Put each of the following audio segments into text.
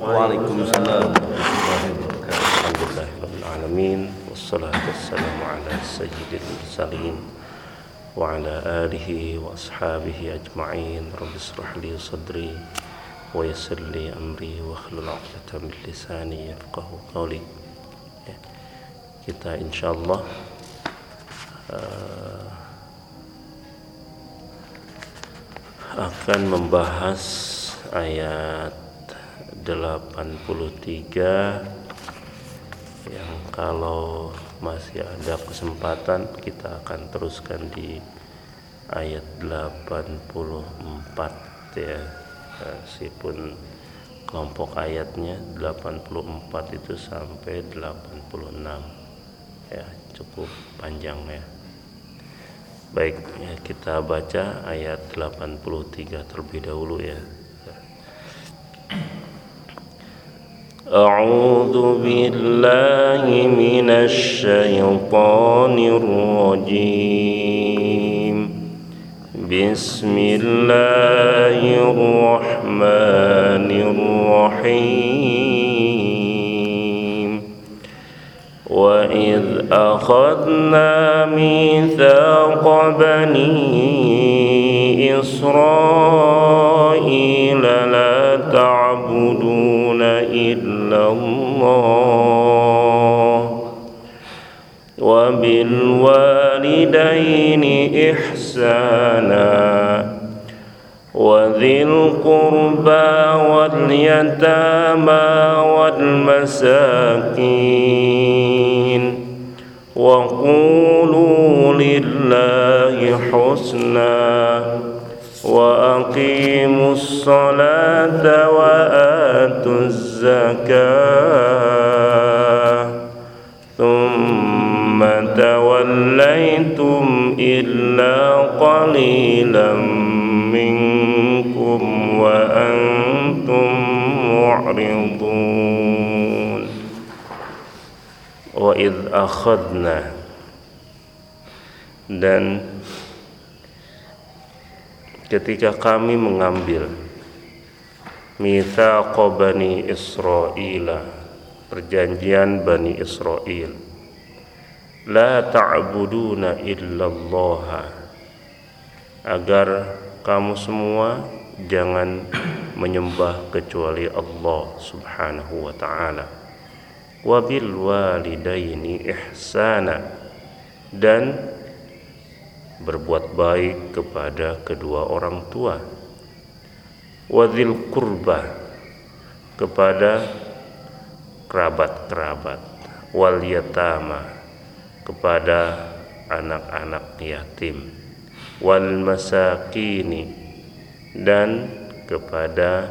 Waalaikumsalam warahmatullahi wabarakatuh. Alhamdulillahirrahmanirrahim Wassalatu wassalamu ala sayyidil mursalin Wa ala alihi wa ashabihi ajma'in Rabbi israh li sadri Wa yassir li amri Wa khlul uqdatan min lisani yafqahu qawli ya. Kita insyaallah uh, akan membahas ayat 83 yang kalau masih ada kesempatan kita akan teruskan di ayat 84 ya. Meskipun kelompok ayatnya 84 itu sampai 86 ya cukup panjang ya. Baik ya, kita baca ayat 83 terlebih dahulu ya أعوذ بالله من الشيطان الرجيم. بسم الله الرحمن الرحيم. وإذ أخذنا ميثاق بني إسرائيل لا الله. وبالوالدين إحسانا. وذي القربى واليتامى والمساكين. وقولوا لله حسنا. وأقيموا الصلاة وآتوا الزكاة ثم توليتم إلا قليلا منكم وأنتم معرضون. وإذ أخذنا dan ketika kami mengambil mitsaq bani Israel perjanjian bani Israel la ta'buduna illallah agar kamu semua jangan menyembah kecuali Allah Subhanahu wa taala. Wa bil walidaini ihsana dan berbuat baik kepada kedua orang tua. Wadil kurba kepada kerabat-kerabat. Wal yatama kepada anak-anak yatim. Wal masakini dan kepada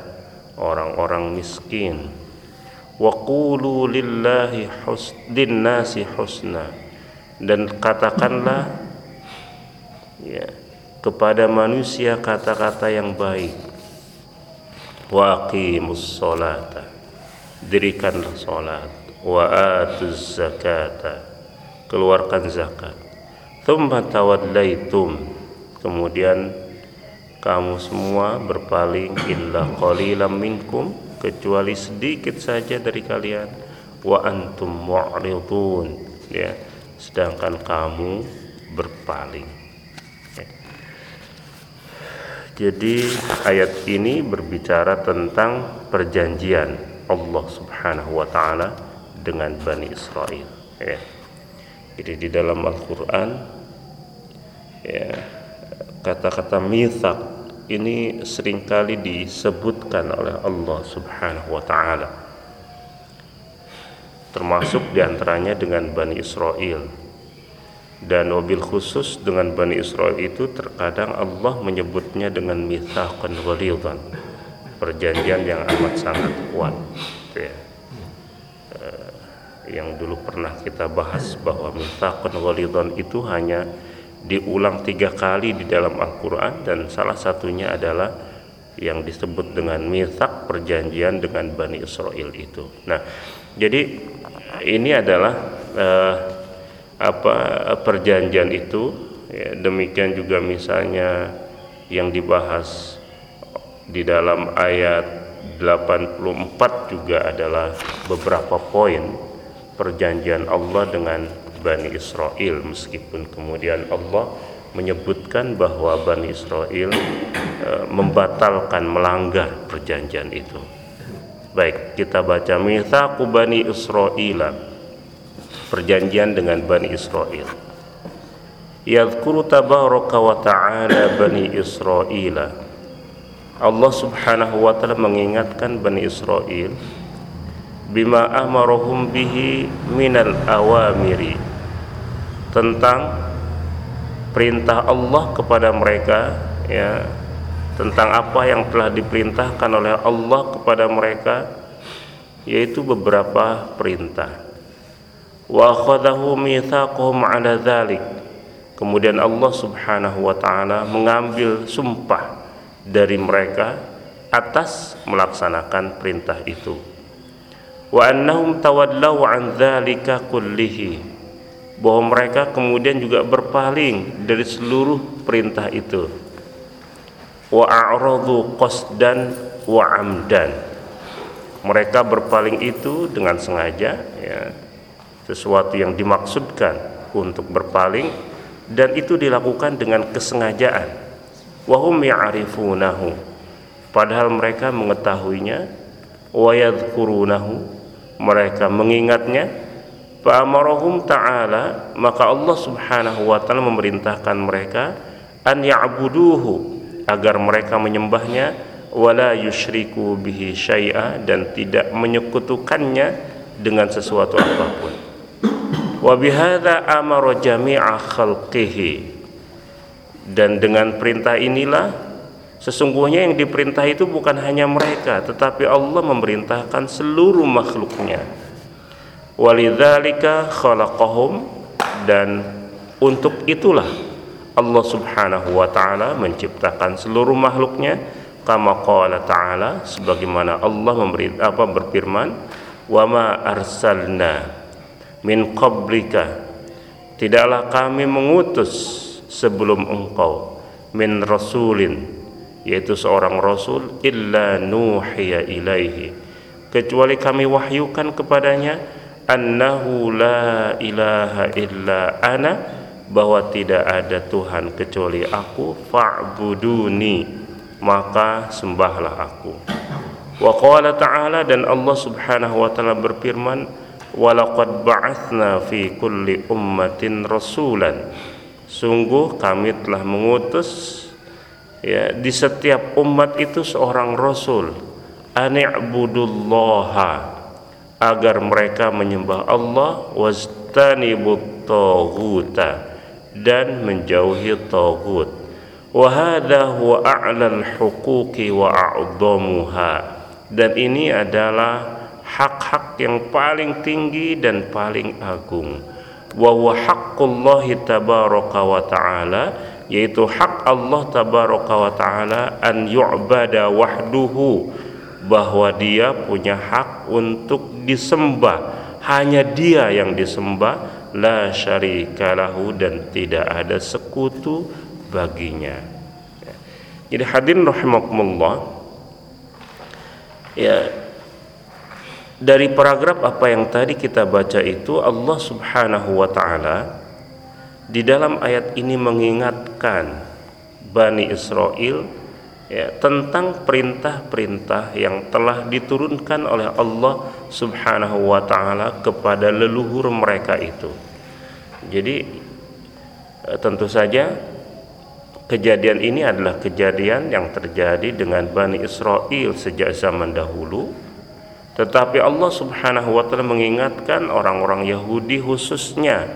orang-orang miskin. Wa qulu lillahi nasi husna. Dan katakanlah ya. Kepada manusia kata-kata yang baik. Wa aqimus salata. Dirikanlah salat. Wa atuz zakata. Keluarkan zakat. Thumma tawallaitum kemudian kamu semua berpaling illa qalilam minkum kecuali sedikit saja dari kalian. Wa antum mu'ridun. Ya. Sedangkan kamu berpaling Jadi ayat ini berbicara tentang perjanjian Allah Subhanahu wa taala dengan Bani Israel ya. Jadi di dalam Al-Qur'an ya kata-kata mithaq ini sering kali disebutkan oleh Allah Subhanahu wa taala. Termasuk di antaranya dengan Bani Israel dan mobil khusus dengan Bani Israel itu terkadang Allah menyebutnya dengan mithaqan ghalidhan perjanjian yang amat sangat kuat ya. uh, yang dulu pernah kita bahas bahwa mithaqan ghalidhan itu hanya diulang tiga kali di dalam Al-Quran dan salah satunya adalah yang disebut dengan mithaq perjanjian dengan Bani Israel itu nah jadi ini adalah uh, apa perjanjian itu ya, demikian juga misalnya yang dibahas di dalam ayat 84 juga adalah beberapa poin perjanjian Allah dengan Bani Israel meskipun kemudian Allah menyebutkan bahwa Bani Israel e, membatalkan melanggar perjanjian itu. Baik, kita baca mitsaqu Bani Israel. Perjanjian dengan Bani Israel. Yadhkuru tabaraka wa ta'ala Bani Israel. Allah Subhanahu wa taala mengingatkan Bani Israel bima amarahum bihi minal awamiri tentang perintah Allah kepada mereka ya tentang apa yang telah diperintahkan oleh Allah kepada mereka yaitu beberapa perintah wa akhadahu mitsaqahum ala dzalik kemudian Allah Subhanahu wa taala mengambil sumpah dari mereka atas melaksanakan perintah itu. Wa annahum tawallaw an dzalika kullihi. Bahwa mereka kemudian juga berpaling dari seluruh perintah itu. Wa a'radu qasdan wa amdan. Mereka berpaling itu dengan sengaja ya sesuatu yang dimaksudkan untuk berpaling dan itu dilakukan dengan kesengajaan. Wahum ya'rifunahu. Padahal mereka mengetahuinya wa yadhkurunahu. Mereka mengingatnya Fa'amarahum ta'ala. Maka Allah Subhanahu wa taala memerintahkan mereka an ya'buduhu agar mereka menyembahnya wala yusyriku bihi syai'a dan tidak menyekutukannya dengan sesuatu apa pun. Wa bihadza amara jami'a khalqihi. Dan dengan perintah inilah sesungguhnya yang diperintah itu bukan hanya mereka tetapi Allah memerintahkan seluruh makhluknya walidzalika khalaqahum dan untuk itulah Allah Subhanahu wa taala menciptakan seluruh makhluknya kama qala ta'ala sebagaimana Allah memberi apa berfirman wa ma arsalna min qablika. Tidaklah kami mengutus sebelum engkau min rasulin yaitu seorang rasul illa nuhiya ilaihi. Kecuali kami wahyukan kepadanya annahu la ilaha illa ana bahwa tidak ada Tuhan kecuali aku fa'buduni maka sembahlah aku. Wa qala ta'ala dan Allah subhanahu wa ta'ala berfirman walaqad ba'athna fi kulli ummatin rasulan. Sungguh kami telah mengutus ya di setiap umat itu seorang rasul. Ani'budullaha agar mereka menyembah Allah wastanibut taghuta dan menjauhi taghut wa hadha huwa a'lal huquqi wa a'dhamuha. Dan ini adalah hak-hak yang paling tinggi dan paling agung. Wa huwa haqqullahi tabaraka wa ta'ala yaitu hak Allah tabaraka wa ta'ala an yu'bada wahduhu bahwa dia punya hak untuk disembah. Hanya dia yang disembah la syarikalahu dan tidak ada sekutu baginya. Jadi hadirin rahimakumullah ya dari paragraf apa yang tadi kita baca itu Allah Subhanahu wa taala di dalam ayat ini mengingatkan Bani Israel ya, tentang perintah-perintah yang telah diturunkan oleh Allah Subhanahu wa taala kepada leluhur mereka itu. Jadi eh, tentu saja kejadian ini adalah kejadian yang terjadi dengan Bani Israel sejak zaman dahulu. Tetapi Allah Subhanahu wa taala mengingatkan orang-orang Yahudi khususnya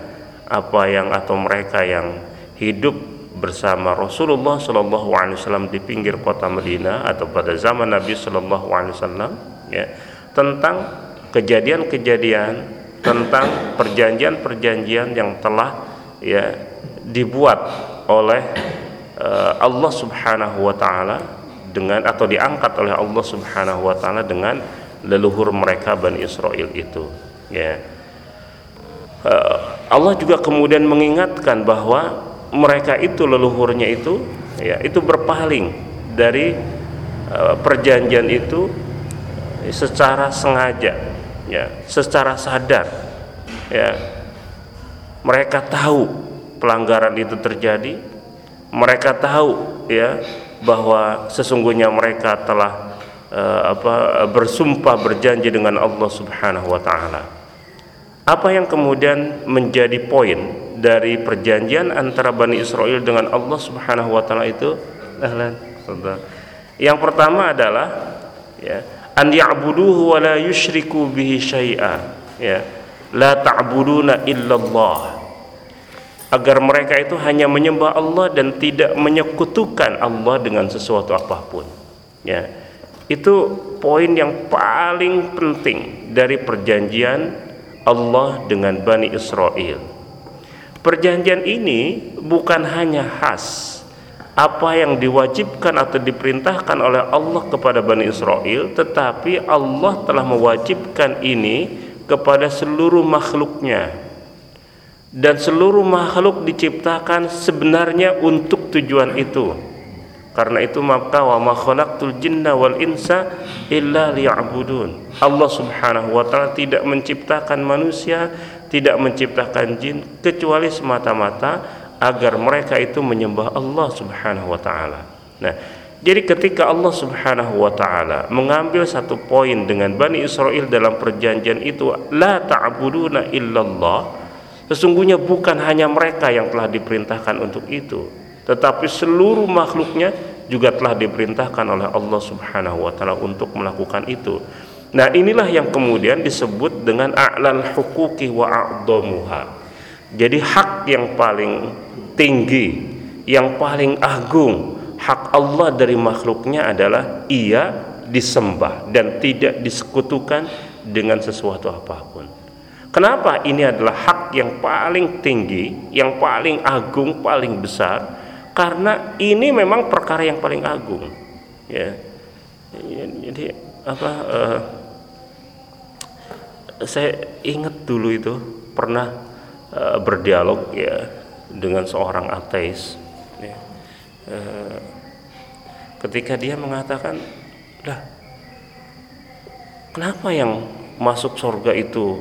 apa yang atau mereka yang hidup bersama Rasulullah Wasallam di pinggir kota Medina atau pada zaman Nabi Wasallam ya tentang kejadian-kejadian tentang perjanjian-perjanjian yang telah ya dibuat oleh uh, Allah Subhanahu wa taala dengan atau diangkat oleh Allah Subhanahu wa taala dengan leluhur mereka Bani Israel itu ya. Uh, Allah juga kemudian mengingatkan bahwa mereka itu leluhurnya itu ya itu berpaling dari uh, perjanjian itu secara sengaja ya secara sadar ya. Mereka tahu pelanggaran itu terjadi mereka tahu ya bahwa sesungguhnya mereka telah uh, apa bersumpah berjanji dengan Allah Subhanahu wa taala. Apa yang kemudian menjadi poin dari perjanjian antara Bani Israel dengan Allah Subhanahu wa taala itu? Ahlan yang pertama adalah ya an ya'buduhu wa la yusyriku bihi syai'a. Ya la ta'buduna illallah. Agar mereka itu hanya menyembah Allah dan tidak menyekutukan Allah dengan sesuatu apa pun. Ya itu poin yang paling penting dari perjanjian Allah dengan Bani Israel. Perjanjian ini bukan hanya khas apa yang diwajibkan atau diperintahkan oleh Allah kepada Bani Israel tetapi Allah telah mewajibkan ini kepada seluruh makhluknya. Dan seluruh makhluk diciptakan sebenarnya untuk tujuan itu karena itu maka wa ma khalaqtul jinna wal insa illa liya'budun Allah Subhanahu wa taala tidak menciptakan manusia tidak menciptakan jin kecuali semata-mata agar mereka itu menyembah Allah Subhanahu wa taala. Nah, jadi ketika Allah Subhanahu wa taala mengambil satu poin dengan Bani Israel dalam perjanjian itu la ta'buduna illallah, sesungguhnya bukan hanya mereka yang telah diperintahkan untuk itu, tetapi seluruh makhluknya juga telah diperintahkan oleh Allah Subhanahu wa taala untuk melakukan itu. Nah, inilah yang kemudian disebut dengan a'lal huquqi wa a'dhamuha. Jadi hak yang paling tinggi, yang paling agung, hak Allah dari makhluknya adalah ia disembah dan tidak disekutukan dengan sesuatu apa pun. Kenapa ini adalah hak yang paling tinggi, yang paling agung, paling besar? Karena ini memang perkara yang paling agung. Ya. Jadi apa uh, saya ingat dulu itu pernah uh, berdialog ya dengan seorang ateis ya, e, ketika dia mengatakan lah kenapa yang masuk surga itu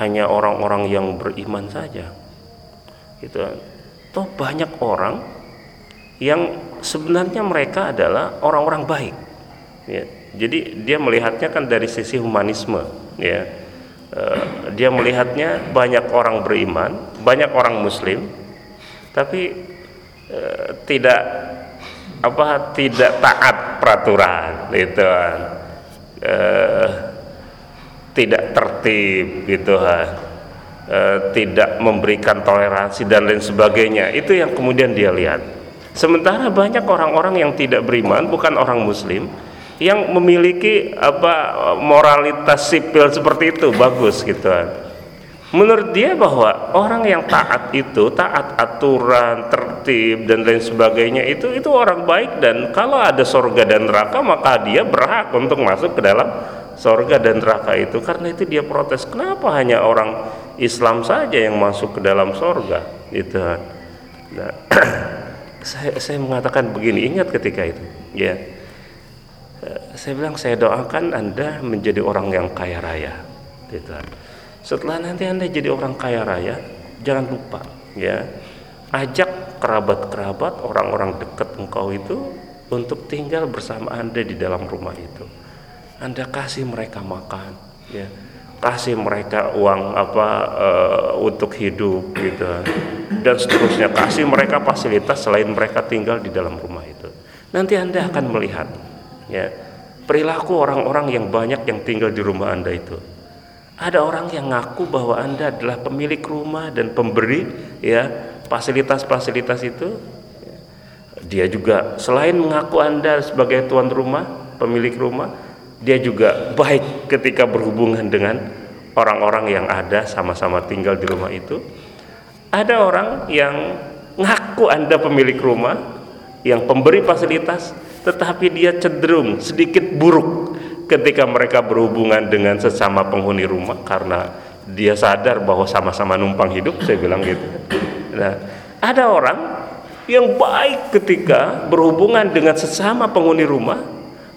hanya orang-orang yang beriman saja gitu toh banyak orang yang sebenarnya mereka adalah orang-orang baik ya jadi dia melihatnya kan dari sisi humanisme ya Eh, dia melihatnya banyak orang beriman, banyak orang muslim, tapi uh, tidak apa tidak taat peraturan gitu kan. Uh, tidak tertib gitu kan. Uh, tidak memberikan toleransi dan lain sebagainya. Itu yang kemudian dia lihat. Sementara banyak orang-orang yang tidak beriman, bukan orang muslim, yang memiliki apa moralitas sipil seperti itu bagus gitu menurut dia bahwa orang yang taat itu taat aturan tertib dan lain sebagainya itu itu orang baik dan kalau ada sorga dan neraka maka dia berhak untuk masuk ke dalam sorga dan neraka itu. Karena itu dia protes kenapa hanya orang Islam saja yang masuk ke dalam sorga? Itu nah, saya saya mengatakan begini ingat ketika itu ya saya bilang saya doakan Anda menjadi orang yang kaya raya gitu. Setelah nanti Anda jadi orang kaya raya, jangan lupa ya, ajak kerabat-kerabat orang-orang dekat engkau itu untuk tinggal bersama Anda di dalam rumah itu. Anda kasih mereka makan ya. Kasih mereka uang apa uh, untuk hidup gitu dan seterusnya kasih mereka fasilitas selain mereka tinggal di dalam rumah itu. Nanti Anda akan melihat ya perilaku orang-orang yang banyak yang tinggal di rumah Anda itu. Ada orang yang ngaku bahwa Anda adalah pemilik rumah dan pemberi ya fasilitas-fasilitas itu. Dia juga selain mengaku Anda sebagai tuan rumah, pemilik rumah, dia juga baik ketika berhubungan dengan orang-orang yang ada sama-sama tinggal di rumah itu. Ada orang yang ngaku Anda pemilik rumah, yang pemberi fasilitas, tetapi dia cenderung sedikit buruk ketika mereka berhubungan dengan sesama penghuni rumah karena dia sadar bahwa sama-sama numpang hidup saya bilang gitu nah ada orang yang baik ketika berhubungan dengan sesama penghuni rumah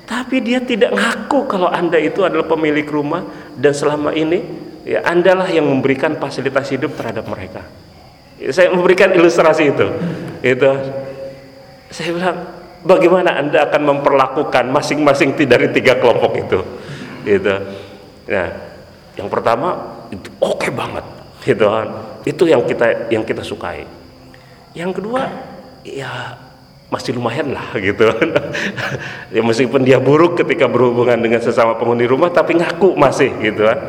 tapi dia tidak ngaku kalau Anda itu adalah pemilik rumah dan selama ini ya Andalah yang memberikan fasilitas hidup terhadap mereka. Ya, saya memberikan ilustrasi itu. Itu saya bilang bagaimana Anda akan memperlakukan masing-masing dari tiga kelompok itu. Itu. Nah, yang pertama itu oke okay banget gitu kan. Itu yang kita yang kita sukai. Yang kedua ya masih lumayan lah gitu ya meskipun dia buruk ketika berhubungan dengan sesama penghuni rumah tapi ngaku masih gitu kan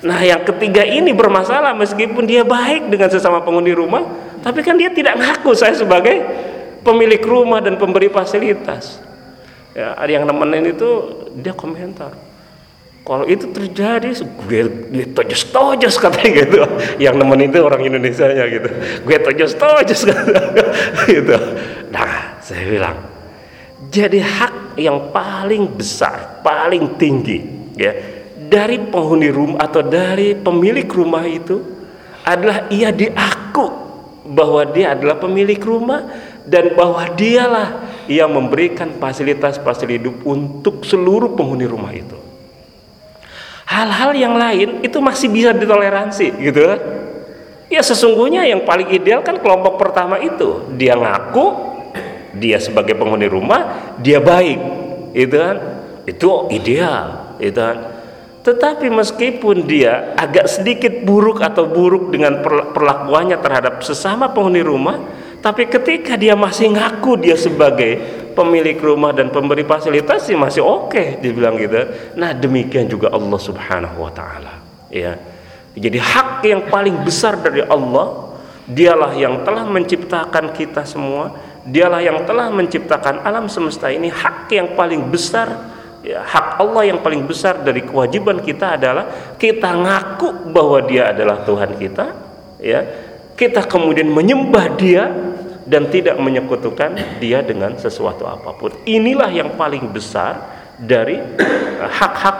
nah yang ketiga ini bermasalah meskipun dia baik dengan sesama penghuni rumah tapi kan dia tidak ngaku saya sebagai pemilik rumah dan pemberi fasilitas. Ya ada yang nemenin itu dia komentar kalau itu terjadi gue gue tojos tojos katanya gitu. Yang nemen itu orang Indonesia nya gitu. Gue tojos tojos gitu. Nah saya bilang jadi hak yang paling besar paling tinggi ya dari penghuni rumah atau dari pemilik rumah itu adalah ia diaku bahwa dia adalah pemilik rumah dan bahwa dialah yang memberikan fasilitas-fasilitas hidup untuk seluruh penghuni rumah itu. Hal-hal yang lain itu masih bisa ditoleransi gitu kan? Ya sesungguhnya yang paling ideal kan kelompok pertama itu. Dia ngaku dia sebagai penghuni rumah dia baik itu kan? Itu ideal itu kan tetapi meskipun dia agak sedikit buruk atau buruk dengan perlakuannya terhadap sesama penghuni rumah tapi ketika dia masih ngaku dia sebagai pemilik rumah dan pemberi fasilitas sih masih oke okay, dibilang gitu. Nah, demikian juga Allah Subhanahu wa taala, ya. Jadi hak yang paling besar dari Allah, dialah yang telah menciptakan kita semua, dialah yang telah menciptakan alam semesta ini, hak yang paling besar ya, hak Allah yang paling besar dari kewajiban kita adalah kita ngaku bahwa dia adalah Tuhan kita ya kita kemudian menyembah dia dan tidak menyekutukan dia dengan sesuatu apa pun. Inilah yang paling besar dari eh, hak-hak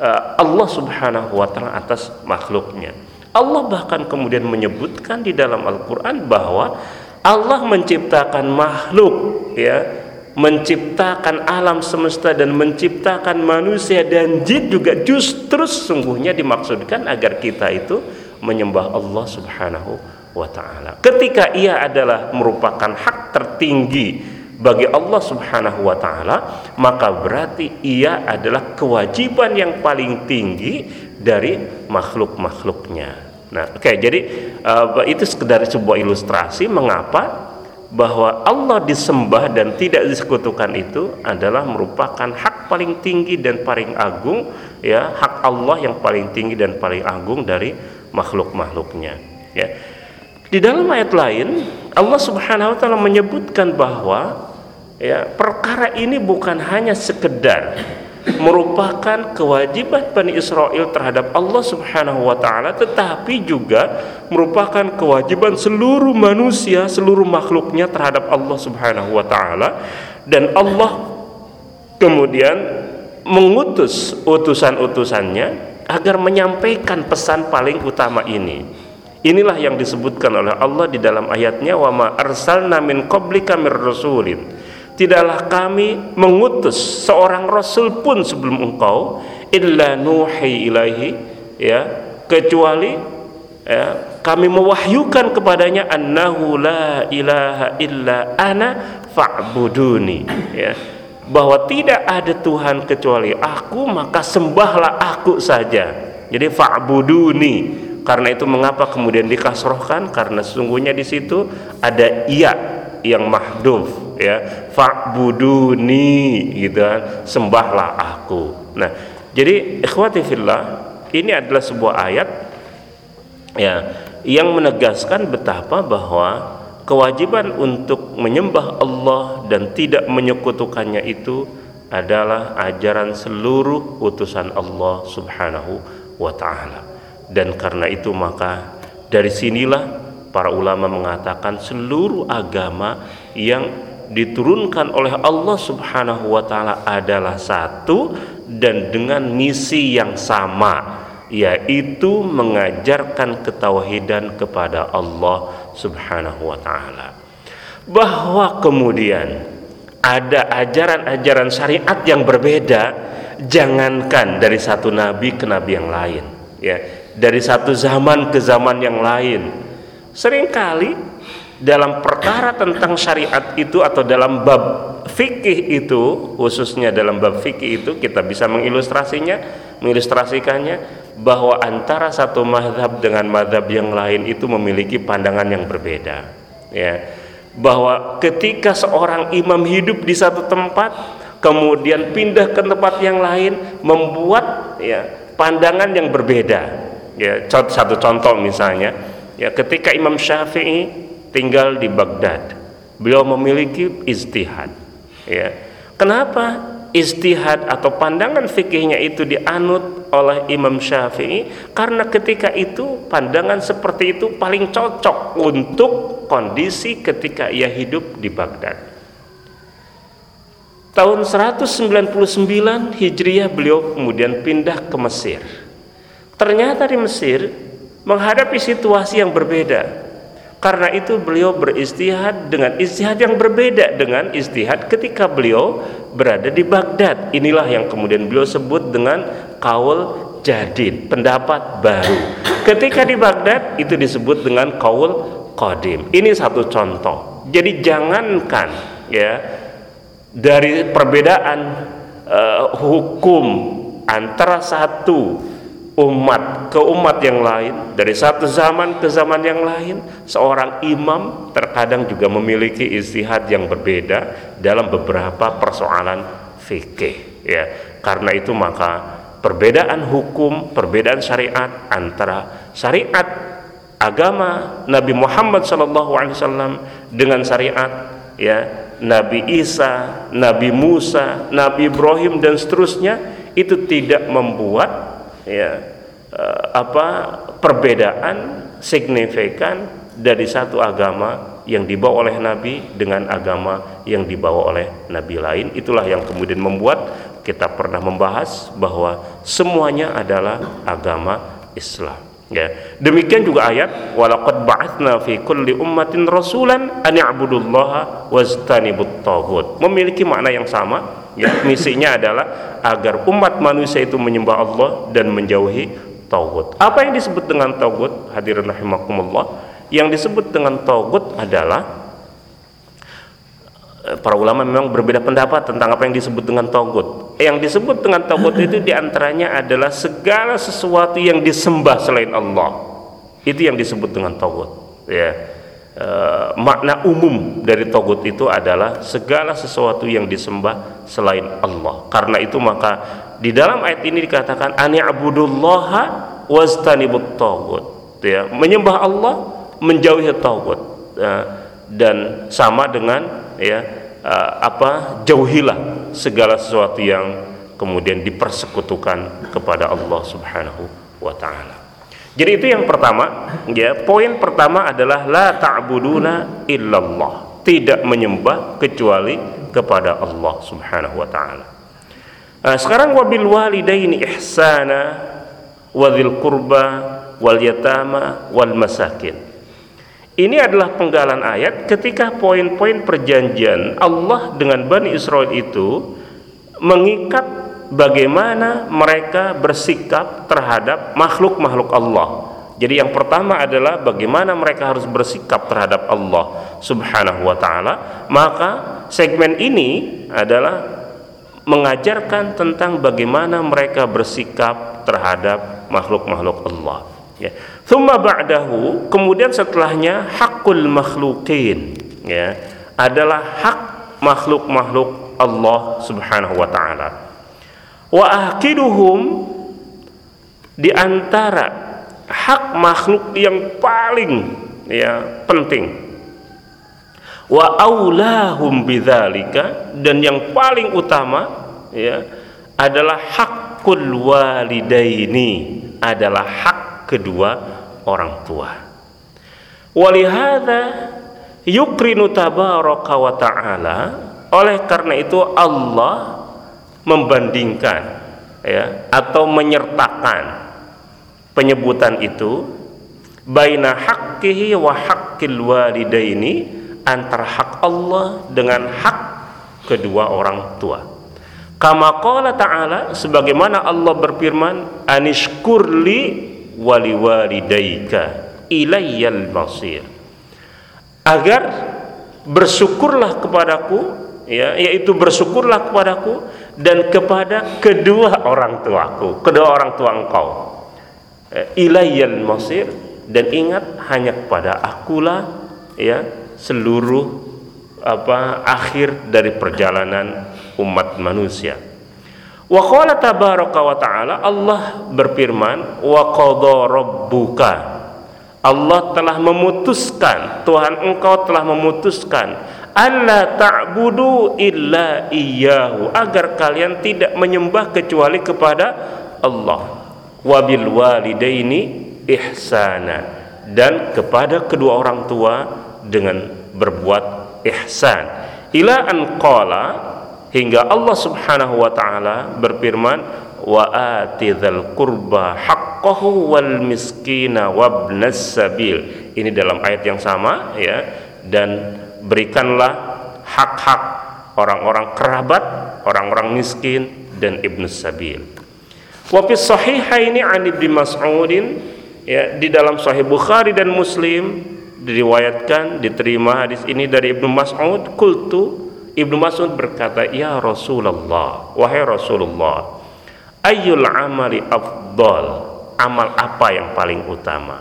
uh, Allah Subhanahu wa taala atas makhluknya. Allah bahkan kemudian menyebutkan di dalam Al-Qur'an bahwa Allah menciptakan makhluk ya, menciptakan alam semesta dan menciptakan manusia dan jin juga justru sungguhnya dimaksudkan agar kita itu menyembah Allah Subhanahu wa taala. Ketika ia adalah merupakan hak tertinggi bagi Allah Subhanahu wa taala, maka berarti ia adalah kewajiban yang paling tinggi dari makhluk-makhluknya. Nah, oke, okay, jadi uh, itu sekedar sebuah ilustrasi mengapa bahwa Allah disembah dan tidak disekutukan itu adalah merupakan hak paling tinggi dan paling agung ya hak Allah yang paling tinggi dan paling agung dari makhluk-makhluknya ya. Di dalam ayat lain Allah Subhanahu wa taala menyebutkan bahwa ya perkara ini bukan hanya sekedar merupakan kewajiban Bani Israel terhadap Allah Subhanahu wa taala tetapi juga merupakan kewajiban seluruh manusia, seluruh makhluknya terhadap Allah Subhanahu wa taala dan Allah kemudian mengutus utusan-utusannya agar menyampaikan pesan paling utama ini Inilah yang disebutkan oleh Allah di dalam ayatnya wa ma arsalna min qablika mir rasulin. Tidaklah kami mengutus seorang rasul pun sebelum engkau illa nuhi ilaihi ya kecuali ya kami mewahyukan kepadanya annahu la ilaha illa ana fa'buduni ya. Bahwa tidak ada Tuhan kecuali aku maka sembahlah aku saja. Jadi fa'buduni karena itu mengapa kemudian dikasrohkan? Karena sesungguhnya di situ ada iya yang mahduf ya. Fa'buduni gitu kan. Sembahlah aku. Nah jadi ikhwati fillah ini adalah sebuah ayat ya yang menegaskan betapa bahwa kewajiban untuk menyembah Allah dan tidak menyekutukannya itu adalah ajaran seluruh utusan Allah Subhanahu wa taala. Dan karena itu maka dari sinilah para ulama mengatakan seluruh agama yang diturunkan oleh Allah Subhanahu wa taala adalah satu dan dengan misi yang sama yaitu mengajarkan ketauhidan kepada Allah Subhanahu wa taala. Bahwa kemudian ada ajaran-ajaran syariat yang berbeda jangankan dari satu nabi ke nabi yang lain ya dari satu zaman ke zaman yang lain sering kali dalam perkara tentang syariat itu atau dalam bab fikih itu khususnya dalam bab fikih itu kita bisa mengilustrasinya mengilustrasikannya bahwa antara satu mazhab dengan mazhab yang lain itu memiliki pandangan yang berbeda ya. Bahwa ketika seorang imam hidup di satu tempat kemudian pindah ke tempat yang lain membuat ya pandangan yang berbeda ya. Satu contoh misalnya ya ketika Imam Syafi'i tinggal di Baghdad beliau memiliki istihad ya kenapa istihad atau pandangan fikihnya itu dianut oleh Imam Syafi'i karena ketika itu pandangan seperti itu paling cocok untuk kondisi ketika ia hidup di Baghdad. Tahun 199 Hijriah beliau kemudian pindah ke Mesir. Ternyata di Mesir menghadapi situasi yang berbeda karena itu beliau beristihad dengan istihad yang berbeda dengan istihad ketika beliau berada di Baghdad. Inilah yang kemudian beliau sebut dengan kaul jadid, pendapat baru. Ketika di Baghdad itu disebut dengan kaul qadim. Ini satu contoh. Jadi jangankan ya dari perbedaan uh, hukum antara satu umat ke umat yang lain. Dari satu zaman ke zaman yang lain seorang imam terkadang juga memiliki istihad yang berbeda dalam beberapa persoalan fikih ya. Karena itu maka perbedaan hukum perbedaan syariat antara syariat agama Nabi Muhammad SAW dengan syariat ya Nabi Isa, Nabi Musa, Nabi Ibrahim dan seterusnya itu tidak membuat ya uh, apa perbedaan signifikan dari satu agama yang dibawa oleh nabi dengan agama yang dibawa oleh nabi lain? Itulah yang kemudian membuat kita pernah membahas bahwa semuanya adalah agama Islam. Ya demikian juga ayat walaqad ba'atsna fi kulli ummatin rasulan an ya'budullaha wajtanibut taghut. Memiliki makna yang sama ya misinya adalah agar umat manusia itu menyembah Allah dan menjauhi tauhid. Apa yang disebut dengan tauhid? Hadirin rahimakumullah. Yang disebut dengan tauhid adalah eh, para ulama memang berbeda pendapat tentang apa yang disebut dengan tauhid. Yang disebut dengan tauhid itu di antaranya adalah segala sesuatu yang disembah selain Allah. Itu yang disebut dengan tauhid. Ya Eh, makna umum dari togut itu adalah segala sesuatu yang disembah selain Allah. Karena itu maka di dalam ayat ini dikatakan ani'budullaha waztanibut togut. Ya, menyembah Allah, menjauhi togut. Ya, dan sama dengan ya eh, apa jauhilah segala sesuatu yang kemudian dipersekutukan kepada Allah Subhanahu wa taala. Jadi itu yang pertama, ya. Poin pertama adalah la ta'buduna illallah. Tidak menyembah kecuali kepada Allah Subhanahu wa taala. Nah, sekarang wabil walidaini ihsana wa dzil qurba wal yatama wal masakin. Ini adalah penggalan ayat ketika poin-poin perjanjian Allah dengan Bani Israel itu mengikat bagaimana mereka bersikap terhadap makhluk-makhluk Allah. Jadi yang pertama adalah bagaimana mereka harus bersikap terhadap Allah Subhanahu wa taala. Maka segmen ini adalah mengajarkan tentang bagaimana mereka bersikap terhadap makhluk-makhluk Allah. Ya. Thumma ba'dahu, kemudian setelahnya hakul makhlukin, ya, adalah hak makhluk-makhluk Allah Subhanahu wa taala wa akiduhum di antara hak makhluk yang paling ya penting. Wa aulahum bidzalika dan yang paling utama ya adalah hakul walidaini adalah hak kedua orang tua. Walihada yukrinu tabaraka wa ta'ala oleh karena itu Allah membandingkan ya atau menyertakan penyebutan itu baina haqqihi wa haqqil walidaini antara hak Allah dengan hak kedua orang tua. Kama qala ta'ala sebagaimana Allah berfirman anishkurli wali walidayka ilayyal masir. Agar bersyukurlah kepadaku ya yaitu bersyukurlah kepadaku dan kepada kedua orang tuaku, kedua orang tua engkau. Eh, ilayyal masir dan ingat hanya kepada akulah ya seluruh apa akhir dari perjalanan umat manusia. Wa qala tabaraka wa ta'ala Allah berfirman wa qadha rabbuka Allah telah memutuskan Tuhan engkau telah memutuskan alla ta'budu illa iyyahu. Agar kalian tidak menyembah kecuali kepada Allah. Wabil walidaini ihsana. Dan kepada kedua orang tua dengan berbuat ihsan. Ila an qala hingga Allah Subhanahu wa taala berfirman wa atidzal qurba haqqahu wal miskina wabnas sabil. Ini dalam ayat yang sama ya. Dan berikanlah hak-hak orang-orang kerabat orang-orang miskin dan ibnu sabil. Wa fi sahihaini an ibnu mas'udin ya di dalam sahih Bukhari dan Muslim diriwayatkan diterima hadis ini dari Ibnu Mas'ud kultu Ibnu Mas'ud berkata ya Rasulullah wahai Rasulullah ayyul amali afdal? Amal apa yang paling utama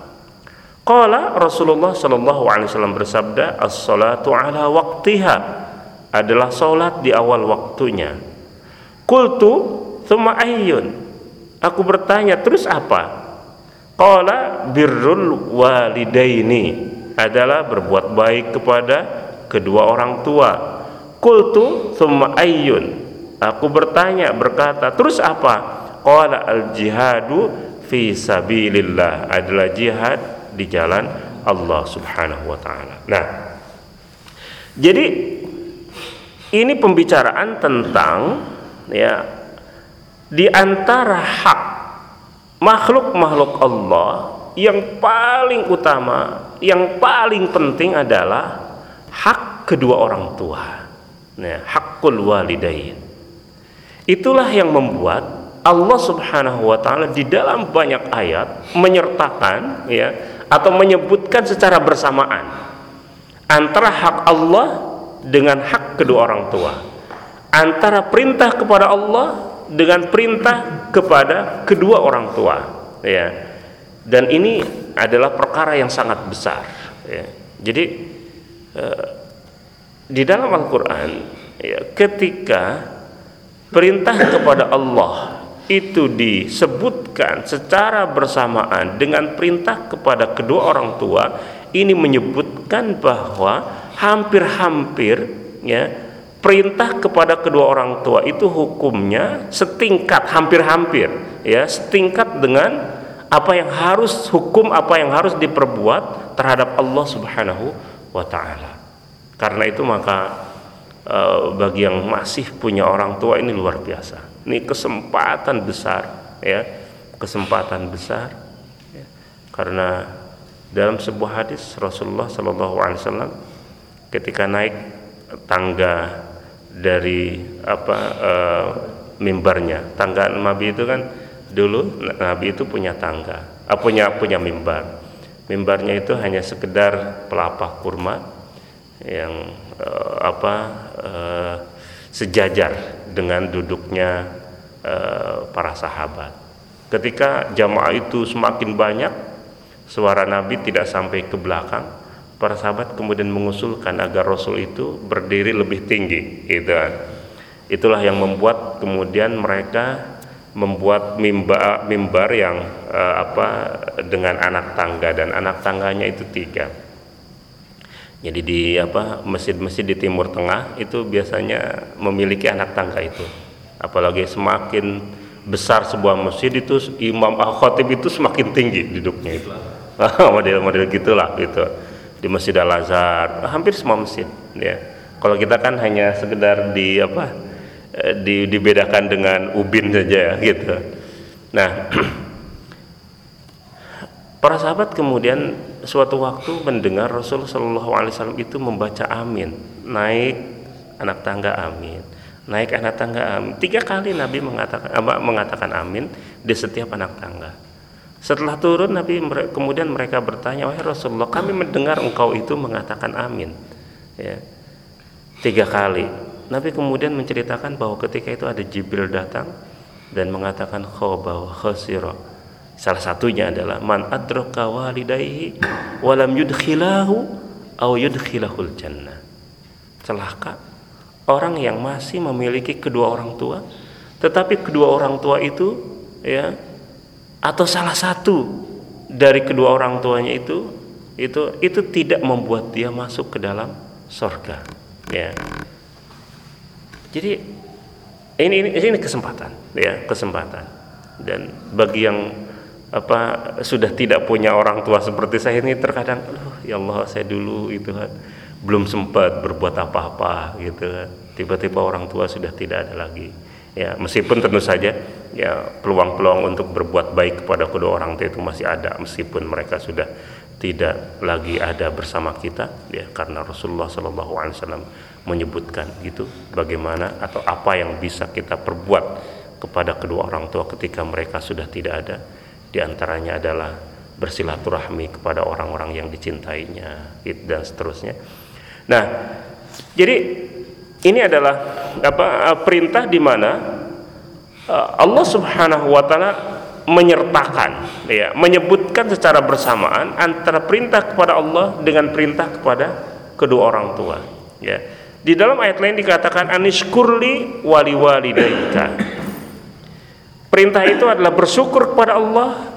Qala Rasulullah sallallahu alaihi wasallam bersabda as-salatu ala waqtiha adalah salat di awal waktunya Kultu thumma ayyun Aku bertanya terus apa Qala birrul walidaini adalah berbuat baik kepada kedua orang tua. Kultu thumma ayyun. Aku bertanya berkata, terus apa? Qala al jihadu fi sabilillah adalah jihad di jalan Allah Subhanahu wa taala. Nah, jadi ini pembicaraan tentang ya di antara hak makhluk-makhluk Allah yang paling utama, yang paling penting adalah hak kedua orang tua. Nah, hakul walidain. Itulah yang membuat Allah Subhanahu wa taala di dalam banyak ayat menyertakan ya atau menyebutkan secara bersamaan antara hak Allah dengan hak kedua orang tua. Antara perintah kepada Allah dengan perintah kepada kedua orang tua, ya dan ini adalah perkara yang sangat besar ya. jadi eh, di dalam Al-Quran ya, ketika perintah kepada Allah itu disebutkan secara bersamaan dengan perintah kepada kedua orang tua ini menyebutkan bahwa hampir-hampir ya perintah kepada kedua orang tua itu hukumnya setingkat hampir-hampir ya setingkat dengan apa yang harus hukum apa yang harus diperbuat terhadap Allah Subhanahu wa taala. Karena itu maka e, bagi yang masih punya orang tua ini luar biasa. Ini kesempatan besar ya, kesempatan besar ya. Karena dalam sebuah hadis Rasulullah Shallallahu alaihi wasallam ketika naik tangga dari apa e, mimbarnya, tangga Nabi itu kan dulu Nabi itu punya tangga uh, punya punya mimbar. Mimbarnya itu hanya sekedar pelapah kurma yang uh, apa uh, sejajar dengan duduknya uh, para sahabat. Ketika jamaah itu semakin banyak suara Nabi tidak sampai ke belakang para sahabat kemudian mengusulkan agar Rasul itu berdiri lebih tinggi gitu kan. Itulah yang membuat kemudian mereka membuat mimbar mimbar yang uh, apa dengan anak tangga. Dan anak tangganya itu tiga. Jadi di apa masjid-masjid di Timur Tengah itu biasanya memiliki anak tangga itu. Apalagi semakin besar sebuah masjid itu imam al khatib itu semakin tinggi duduknya itu. Model-model gitulah gitu. Di Masjid Al Azhar, hampir semua masjid ya. Kalau kita kan hanya sekedar di apa Eh, di, dibedakan dengan ubin saja gitu. Nah, para sahabat kemudian suatu waktu mendengar Rasul Shallallahu Alaihi Wasallam itu membaca amin naik anak tangga amin naik anak tangga amin. Tiga kali Nabi mengatakan mengatakan amin di setiap anak tangga. Setelah turun Nabi kemudian mereka bertanya wahai Rasulullah kami mendengar engkau itu mengatakan amin. Ya. Tiga kali. Nabi kemudian menceritakan bahwa ketika itu ada Jibril datang dan mengatakan khoba wa khasira salah satunya adalah man adraka walidayhi walam yudkhilahu aw yudkhilahul jannah. Celaka. Orang yang masih memiliki kedua orang tua tetapi kedua orang tua itu ya atau salah satu dari kedua orang tuanya itu itu itu tidak membuat dia masuk ke dalam surga ya. Jadi ini ini ini kesempatan ya kesempatan. Dan bagi yang apa sudah tidak punya orang tua seperti saya ini terkadang oh, ya Allah saya dulu itu kan belum sempat berbuat apa-apa gitu kan. Tiba-tiba orang tua sudah tidak ada lagi. Ya meskipun tentu saja ya peluang-peluang untuk berbuat baik kepada kedua orang tua itu masih ada meskipun mereka sudah tidak lagi ada bersama kita ya karena Rasulullah Shallallahu Alaihi Wasallam menyebutkan gitu bagaimana atau apa yang bisa kita perbuat kepada kedua orang tua ketika mereka sudah tidak ada di antaranya adalah bersilaturahmi kepada orang-orang yang dicintainya dan seterusnya nah jadi ini adalah apa perintah di mana eh, Allah Subhanahu wa taala menyertakan ya menyebutkan secara bersamaan antara perintah kepada Allah dengan perintah kepada kedua orang tua ya di dalam ayat lain dikatakan anishkurli wali walidayka. Perintah itu adalah bersyukur kepada Allah,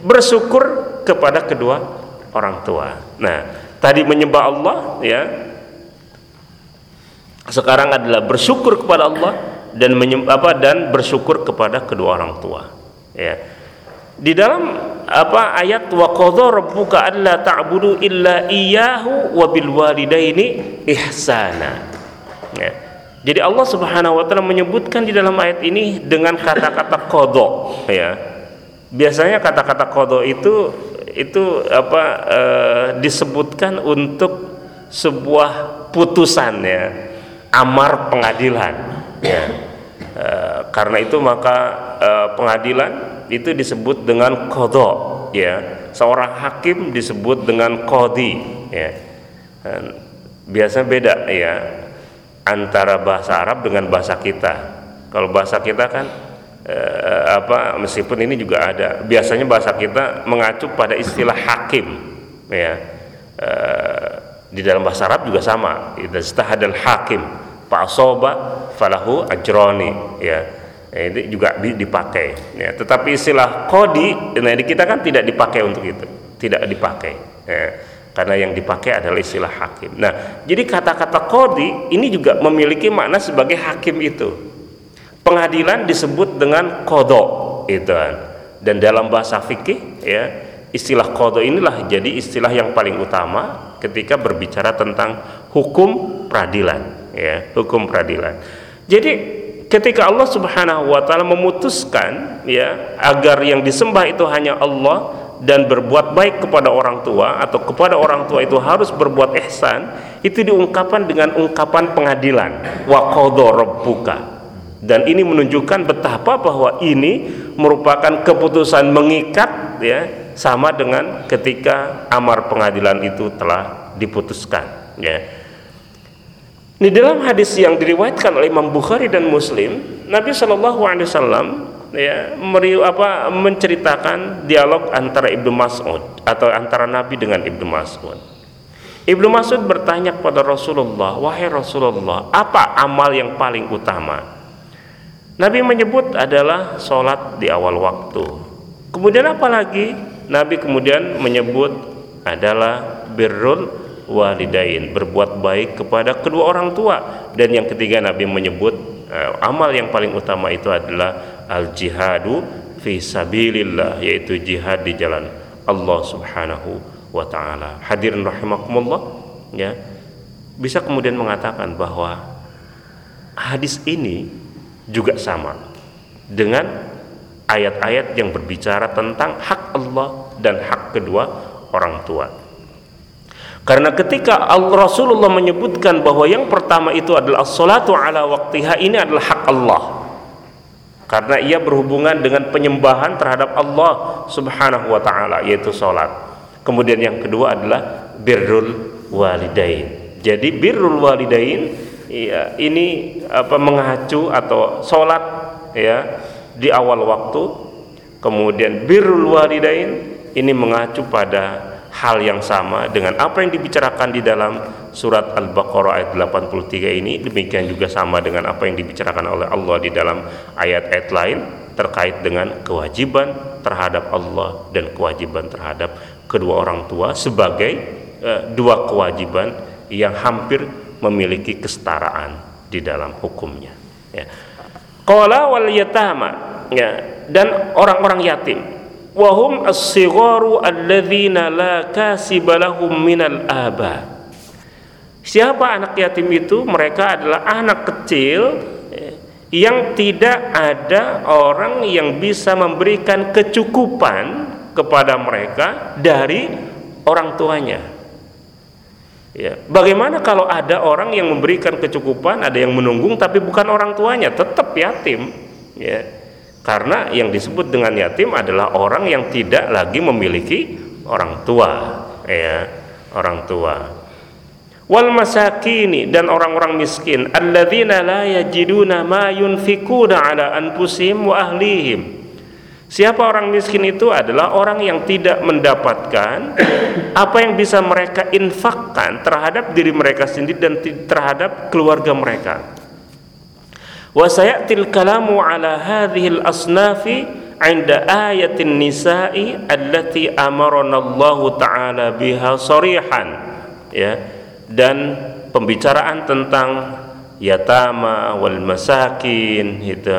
bersyukur kepada kedua orang tua. Nah, tadi menyembah Allah ya. Sekarang adalah bersyukur kepada Allah dan apa dan bersyukur kepada kedua orang tua. Ya. Di dalam apa ayat wa qadha rabbuka alla ta'budu illa iyyahu wa bil walidaini ihsana. Ya. Jadi Allah Subhanahu wa taala menyebutkan di dalam ayat ini dengan kata-kata qadha ya. Biasanya kata-kata qadha itu itu apa e, disebutkan untuk sebuah putusan ya, amar pengadilan ya. E, karena itu maka e, pengadilan itu disebut dengan kodok ya seorang hakim disebut dengan kodi ya Dan biasa beda ya antara bahasa Arab dengan bahasa kita. Kalau bahasa kita kan eh, apa meskipun ini juga ada biasanya bahasa kita mengacu pada istilah hakim ya. Eh, di dalam bahasa Arab juga sama. Istahadal hakim pak soba falahu ajroni ya. Ya, itu juga dipakai ya, tetapi istilah kodi nah di kita kan tidak dipakai untuk itu tidak dipakai ya, karena yang dipakai adalah istilah hakim. Nah jadi kata-kata kodi ini juga memiliki makna sebagai hakim itu. Pengadilan disebut dengan kodok itu kan. dan dalam bahasa fikih ya istilah kodok inilah jadi istilah yang paling utama ketika berbicara tentang hukum peradilan ya hukum peradilan. Jadi ketika Allah Subhanahu wa taala memutuskan ya agar yang disembah itu hanya Allah dan berbuat baik kepada orang tua atau kepada orang tua itu harus berbuat ihsan itu diungkapkan dengan ungkapan pengadilan. Wa rabbuka. Dan ini menunjukkan betapa bahwa ini merupakan keputusan mengikat ya sama dengan ketika amar pengadilan itu telah diputuskan ya. Di dalam hadis yang diriwayatkan oleh Imam Bukhari dan Muslim, Nabi Shallallahu Alaihi Wasallam ya meri, apa menceritakan dialog antara Ibnu Mas'ud atau antara Nabi dengan Ibnu Mas'ud. Ibnu Mas'ud bertanya kepada Rasulullah, "Wahai Rasulullah, apa amal yang paling utama?" Nabi menyebut adalah sholat di awal waktu. Kemudian apa lagi? Nabi kemudian menyebut adalah birrul walidain berbuat baik kepada kedua orang tua dan yang ketiga Nabi menyebut uh, amal yang paling utama itu adalah al jihadu fi sabilillah yaitu jihad di jalan Allah Subhanahu wa taala. Hadirin rahimakumullah ya. Bisa kemudian mengatakan bahwa hadis ini juga sama dengan ayat-ayat yang berbicara tentang hak Allah dan hak kedua orang tua. karena ketika Rasulullah menyebutkan bahwa yang pertama itu adalah salatu ala waktiha ini adalah hak Allah karena ia berhubungan dengan penyembahan terhadap Allah subhanahu wa ta'ala yaitu salat kemudian yang kedua adalah birrul walidain. Jadi birrul walidain ya, ini apa mengacu atau salat ya di awal waktu. Kemudian birrul walidain ini mengacu pada hal yang sama dengan apa yang dibicarakan di dalam surat Al-Baqarah ayat 83 ini demikian juga sama dengan apa yang dibicarakan oleh Allah di dalam ayat-ayat lain terkait dengan kewajiban terhadap Allah dan kewajiban terhadap kedua orang tua sebagai uh, dua kewajiban yang hampir memiliki kesetaraan di dalam hukumnya ya. Qala wal yatama ya dan orang-orang yatim wahum as-sigharu alladzina la kasiba lahum minal aba Siapa anak yatim itu? Mereka adalah anak kecil eh, yang tidak ada orang yang bisa memberikan kecukupan kepada mereka dari orang tuanya. Ya, bagaimana kalau ada orang yang memberikan kecukupan, ada yang menunggung tapi bukan orang tuanya, tetap yatim, ya. Karena yang disebut dengan yatim adalah orang yang tidak lagi memiliki orang tua, ya, orang tua. Wal masakini dan orang-orang miskin. Alladzina la yajiduna ma yunfikuna ala anfusihim wa ahlihim. Siapa orang miskin itu adalah orang yang tidak mendapatkan apa yang bisa mereka infakkan terhadap diri mereka sendiri dan terhadap keluarga mereka. Wa sayatil kalamu ala hadhil asnafi inda ayatin nisa'i allati amarana Allah taala biha sarihan. Ya dan pembicaraan tentang yatama wal masakin itu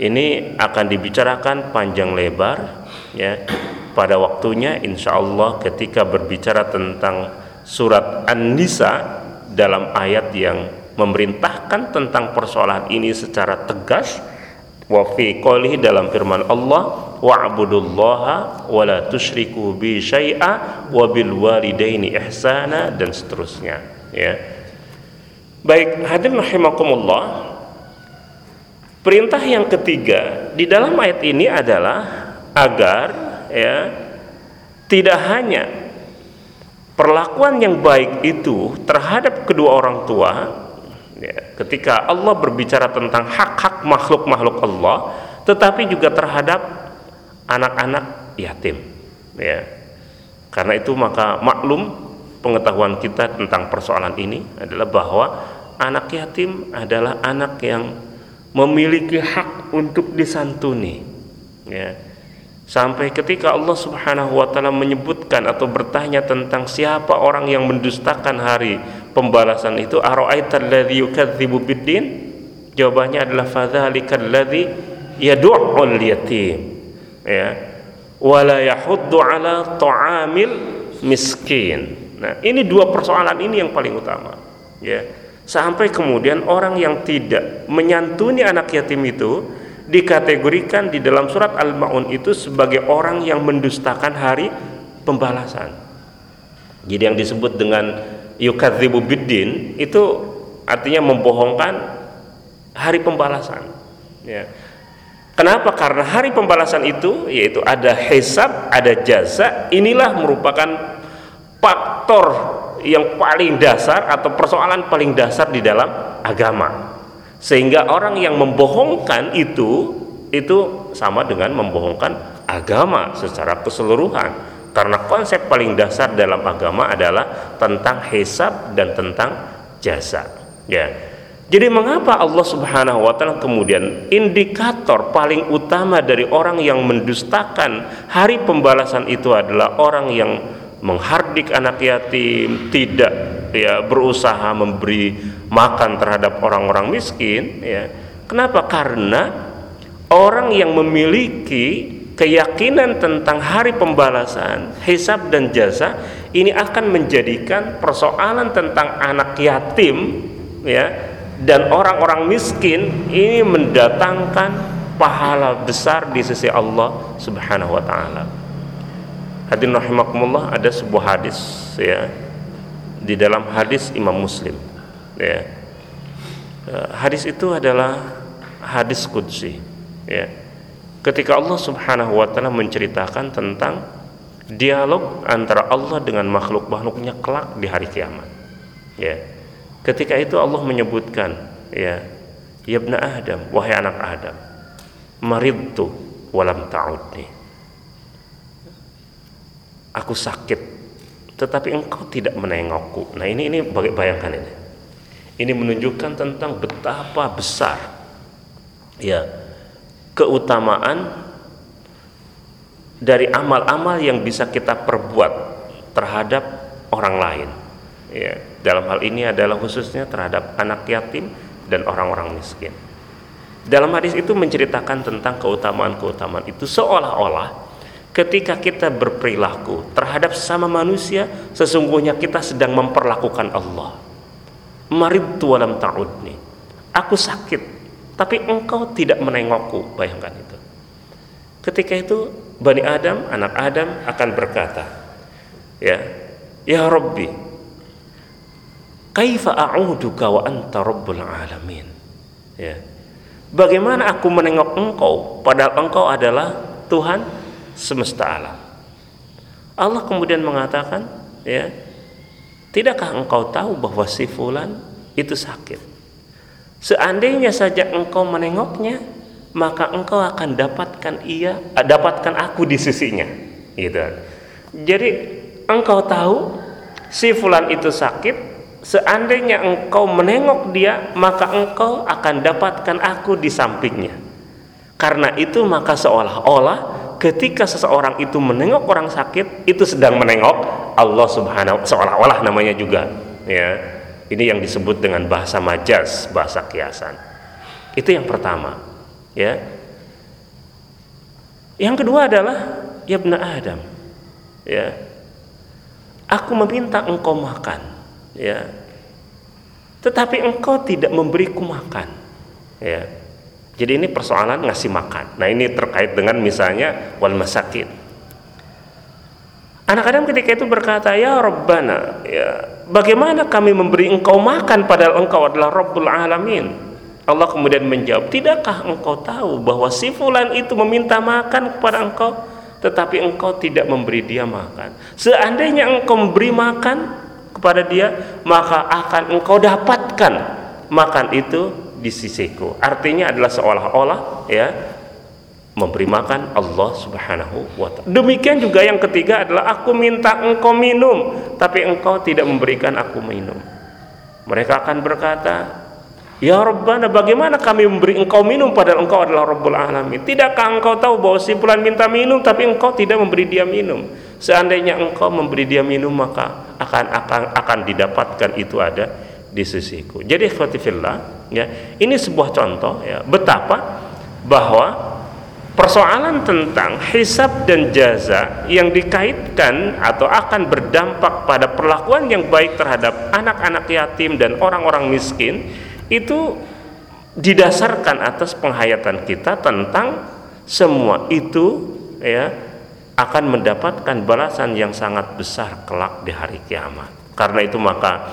ini akan dibicarakan panjang lebar ya. Pada waktunya insya Allah ketika berbicara tentang surat An-Nisa dalam ayat yang memerintahkan tentang persoalan ini secara tegas wa fi qolihi dalam firman Allah wa'budullaha wa la tusyriku bi syai'a wa bil walidaini ihsana dan seterusnya ya. Baik hadirin rahimakumullah perintah yang ketiga di dalam ayat ini adalah agar ya tidak hanya perlakuan yang baik itu terhadap kedua orang tua ketika Allah berbicara tentang hak-hak makhluk-makhluk Allah tetapi juga terhadap anak-anak yatim ya. Karena itu maka maklum pengetahuan kita tentang persoalan ini adalah bahwa anak yatim adalah anak yang memiliki hak untuk disantuni ya. Sampai ketika Allah Subhanahu wa taala menyebutkan atau bertanya tentang siapa orang yang mendustakan hari pembalasan itu ara'aital ladzi yukadzibu jawabannya adalah fadzalikal ladzi yad'ul yatim. Ya. Wala ala ta'amil miskin. Nah ini dua persoalan ini yang paling utama. Ya. Sampai kemudian orang yang tidak menyantuni anak yatim itu dikategorikan di dalam surat Al-Maun itu sebagai orang yang mendustakan hari pembalasan. Jadi yang disebut dengan yukadzibu biddin itu artinya membohongkan hari pembalasan. Ya. Kenapa? Karena hari pembalasan itu yaitu ada hisab, ada jasa. Inilah merupakan faktor yang paling dasar atau persoalan paling dasar di dalam agama sehingga orang yang membohongkan itu itu sama dengan membohongkan agama secara keseluruhan karena konsep paling dasar dalam agama adalah tentang hisab dan tentang jasa ya. Jadi mengapa Allah Subhanahu wa taala kemudian indikator paling utama dari orang yang mendustakan hari pembalasan itu adalah orang yang menghardik anak yatim, tidak ya berusaha memberi makan terhadap orang-orang miskin ya. Kenapa? Karena orang yang memiliki keyakinan tentang hari pembalasan hisab dan jasa ini akan menjadikan persoalan tentang anak yatim ya dan orang-orang miskin ini mendatangkan pahala besar di sisi Allah Subhanahu wa taala. Hadirin rahimakumullah ada sebuah hadis ya di dalam hadis Imam Muslim ya eh, hadis itu adalah hadis kudsi ya ketika Allah Subhanahu wa taala menceritakan tentang dialog antara Allah dengan makhluk-makhluknya kelak di hari kiamat. Ya. Ketika itu Allah menyebutkan ya ya Adam wahai anak Adam maridtu walam ta'udni. Aku sakit tetapi engkau tidak menengokku. Nah ini ini bayangkan ini. Ini menunjukkan tentang betapa besar ya keutamaan dari amal-amal yang bisa kita perbuat terhadap orang lain. Ya dalam hal ini adalah khususnya terhadap anak yatim dan orang-orang miskin. Dalam hadis itu menceritakan tentang keutamaan-keutamaan itu seolah-olah ketika kita berperilaku terhadap sama manusia sesungguhnya kita sedang memperlakukan Allah. Maridtu walam ta'udni. Aku sakit tapi engkau tidak menengokku. Bayangkan itu. Ketika itu Bani Adam anak Adam akan berkata ya ya Rabbi kaifa a'uduka wa anta rabbul alamin? Ya. Bagaimana aku menengok engkau padahal engkau adalah Tuhan semesta alam? Allah kemudian mengatakan ya tidakkah engkau tahu bahwa si fulan itu sakit seandainya saja engkau menengoknya maka engkau akan dapatkan ia eh, dapatkan aku di sisinya. Gitu. Jadi engkau tahu si fulan itu sakit seandainya engkau menengok dia maka engkau akan dapatkan aku di sampingnya. Karena itu maka seolah-olah ketika seseorang itu menengok orang sakit itu sedang menengok Allah Subhanahu seolah-olah namanya juga ya ini yang disebut dengan bahasa majas bahasa kiasan. Itu yang pertama ya. Yang kedua adalah ya Adam ya aku meminta engkau makan ya. Tetapi engkau tidak memberiku makan ya. Jadi ini persoalan ngasih makan. Nah ini terkait dengan misalnya wal masakin anak Adam ketika itu berkata ya Rabbana ya bagaimana kami memberi engkau makan padahal engkau adalah Rabbul Alamin Allah kemudian menjawab, "Tidakkah engkau tahu bahwa si fulan itu meminta makan kepada engkau, tetapi engkau tidak memberi dia makan? Seandainya engkau memberi makan kepada dia, maka akan engkau dapatkan makan itu di sisiku." Artinya adalah seolah-olah ya memberi makan Allah Subhanahu wa taala. Demikian juga yang ketiga adalah aku minta engkau minum, tapi engkau tidak memberikan aku minum. Mereka akan berkata, Ya Rabbana bagaimana kami memberi engkau minum padahal engkau adalah Rabbul Alamin Tidakkah engkau tahu bahwa si fulan minta minum tapi engkau tidak memberi dia minum Seandainya engkau memberi dia minum maka akan akan akan didapatkan itu ada di sisiku Jadi ikhwatifillah ya ini sebuah contoh ya betapa bahwa persoalan tentang hisab dan jaza yang dikaitkan atau akan berdampak pada perlakuan yang baik terhadap anak-anak yatim dan orang-orang miskin itu didasarkan atas penghayatan kita tentang semua itu ya akan mendapatkan balasan yang sangat besar kelak di hari kiamat. Karena itu maka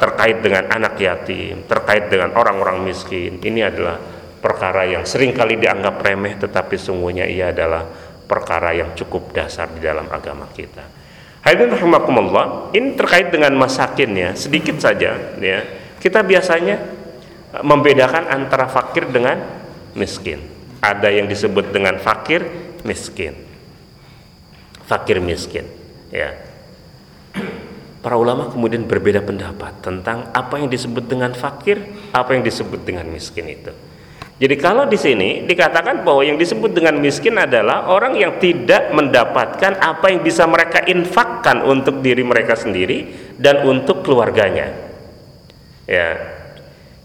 terkait dengan anak yatim, terkait dengan orang-orang miskin, ini adalah perkara yang sering kali dianggap remeh tetapi sungguhnya ia adalah perkara yang cukup dasar di dalam agama kita. Hadirin rahimakumullah, ini terkait dengan masakin ya, sedikit saja ya kita biasanya eh, membedakan antara fakir dengan miskin. Ada yang disebut dengan fakir miskin. Fakir miskin, ya. Para ulama kemudian berbeda pendapat tentang apa yang disebut dengan fakir, apa yang disebut dengan miskin itu. Jadi kalau di sini dikatakan bahwa yang disebut dengan miskin adalah orang yang tidak mendapatkan apa yang bisa mereka infakkan untuk diri mereka sendiri dan untuk keluarganya. Ya.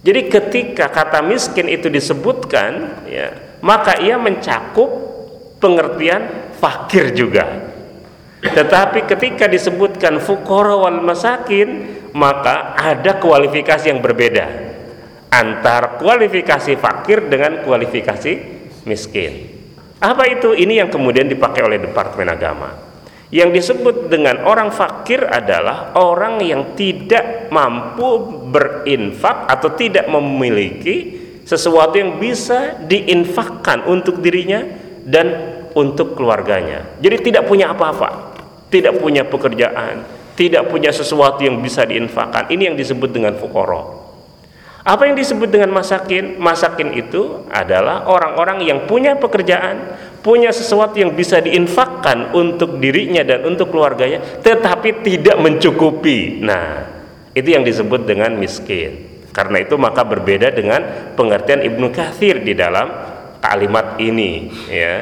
Jadi ketika kata miskin itu disebutkan ya maka ia mencakup pengertian fakir juga. Tetapi ketika disebutkan fukara wal masakin maka ada kualifikasi yang berbeda antara kualifikasi fakir dengan kualifikasi miskin apa itu ini yang kemudian dipakai oleh departemen agama Yang disebut dengan orang fakir adalah orang yang tidak mampu berinfak atau tidak memiliki sesuatu yang bisa diinfakkan untuk dirinya dan untuk keluarganya. Jadi tidak punya apa-apa, tidak punya pekerjaan, tidak punya sesuatu yang bisa diinfakkan. Ini yang disebut dengan fukoro. Apa yang disebut dengan masakin? Masakin itu adalah orang-orang yang punya pekerjaan, punya sesuatu yang bisa diinfakkan untuk dirinya dan untuk keluarganya tetapi tidak mencukupi. Nah itu yang disebut dengan miskin. Karena itu maka berbeda dengan pengertian Ibnu Kathir di dalam kalimat ini ya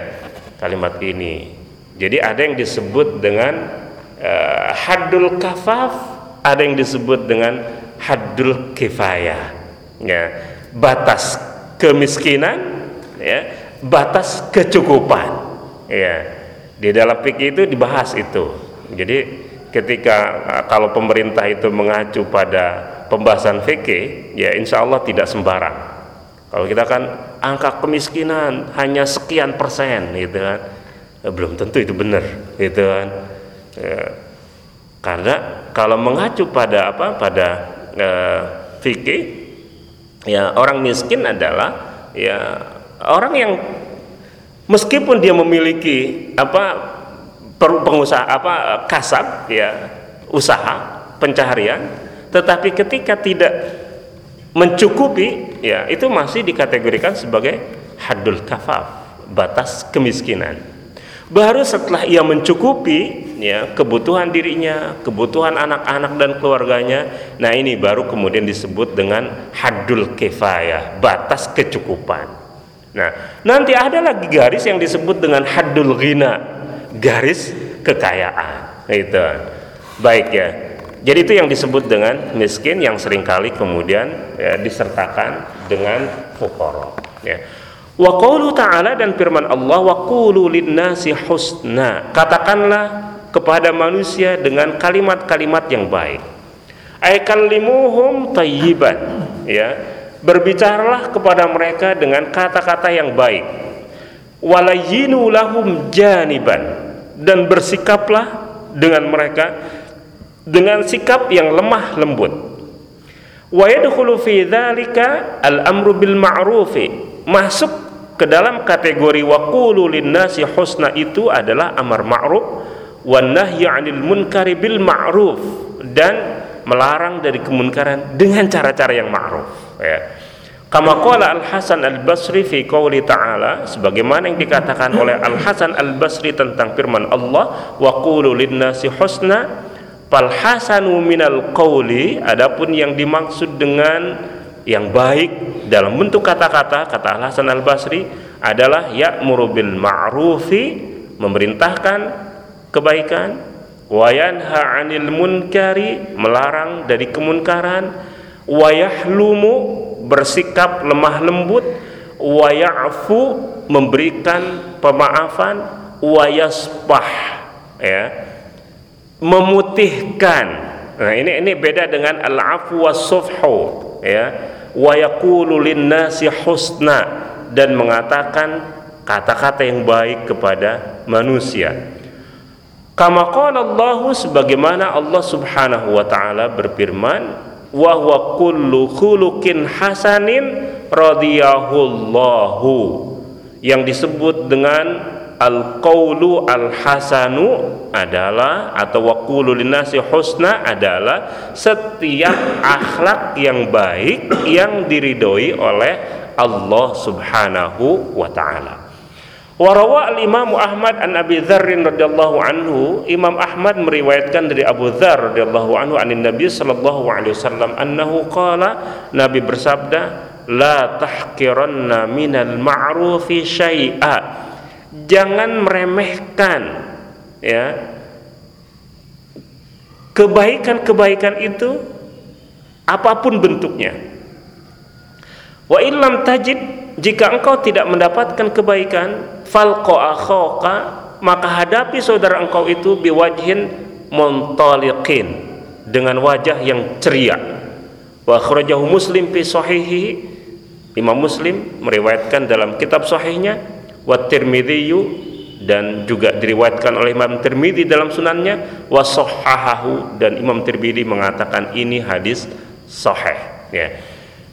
kalimat ini. Jadi ada yang disebut dengan uh, haddul kafaf ada yang disebut dengan haddul kifayah ya batas kemiskinan ya batas kecukupan. Ya di dalam fikih itu dibahas itu. Jadi ketika uh, kalau pemerintah itu mengacu pada pembahasan fikih ya insya Allah tidak sembarang. Kalau kita kan angka kemiskinan hanya sekian persen gitu kan. Ya, belum tentu itu benar gitu kan. Ya, karena kalau mengacu pada apa pada uh, fikih ya orang miskin adalah ya orang yang meskipun dia memiliki apa pengusaha apa kasab ya usaha pencaharian tetapi ketika tidak mencukupi ya itu masih dikategorikan sebagai hadul kafaf batas kemiskinan baru setelah ia mencukupi ya kebutuhan dirinya kebutuhan anak-anak dan keluarganya nah ini baru kemudian disebut dengan hadul kifayah batas kecukupan Nah, nanti ada lagi garis yang disebut dengan haddul ghina, garis kekayaan. Itu. Baik ya. Jadi itu yang disebut dengan miskin yang sering kali kemudian ya, disertakan dengan fukara. Ya. Wa qawlu ta'ala dan firman Allah wa qulu linnasi husna. Katakanlah kepada manusia dengan kalimat-kalimat yang baik. Aikallimuhum tayyiban. Ya berbicaralah kepada mereka dengan kata-kata yang baik walayinu lahum janiban dan bersikaplah dengan mereka dengan sikap yang lemah lembut wa yadkhulu fi dzalika al-amru bil ma'ruf masuk ke dalam kategori waqulu linnasi husna itu adalah amar ma'ruf wan nahyi 'anil munkari bil ma'ruf dan melarang dari kemunkaran dengan cara-cara yang ma'ruf ya. Kama qala Al Hasan Al Basri fi qouli ta'ala sebagaimana yang dikatakan oleh Al Hasan Al Basri tentang firman Allah wa qulu linnasi husna fal hasanu minal qauli adapun yang dimaksud dengan yang baik dalam bentuk kata-kata kata Hasan Al Basri adalah ya'muru bil ma'rufi memerintahkan kebaikan wa yanha 'anil munkari melarang dari kemunkaran wa yahlumu bersikap lemah lembut wa ya'fu memberikan pemaafan wa yasbah ya memutihkan. Nah ini ini beda dengan al-afwu was-sufhu ya wa lin-nasi husna. Dan mengatakan kata-kata yang baik kepada manusia. Kama qala Allah sebagaimana Allah Subhanahu wa taala berfirman wa huwa kullu khuluqin hasanin radiyahullahu. Yang disebut dengan al-qaulu al-hasanu adalah atau waqulu linasi husna adalah setiap akhlak yang baik yang diridhoi oleh Allah Subhanahu wa taala. Warawa al-Imam Ahmad an Abi Dzar radhiyallahu anhu, Imam Ahmad meriwayatkan dari Abu Dzar radhiyallahu anhu anin Nabi sallallahu alaihi wasallam annahu qala Nabi bersabda la tahqiranna minal ma'rufi syai'a. Jangan meremehkan ya. Kebaikan-kebaikan itu apa pun bentuknya. Wa illam tajid jika engkau tidak mendapatkan kebaikan falqa akhaka maka hadapi saudara engkau itu biwajhin muntaliqin dengan wajah yang ceria. Wa akhrajahu muslim fi sahihi Imam Muslim meriwayatkan dalam kitab sahihnya wa dan juga diriwayatkan oleh Imam Tirmidzi dalam sunannya wasohahahu dan Imam Tirmidzi mengatakan ini hadis sahih ya.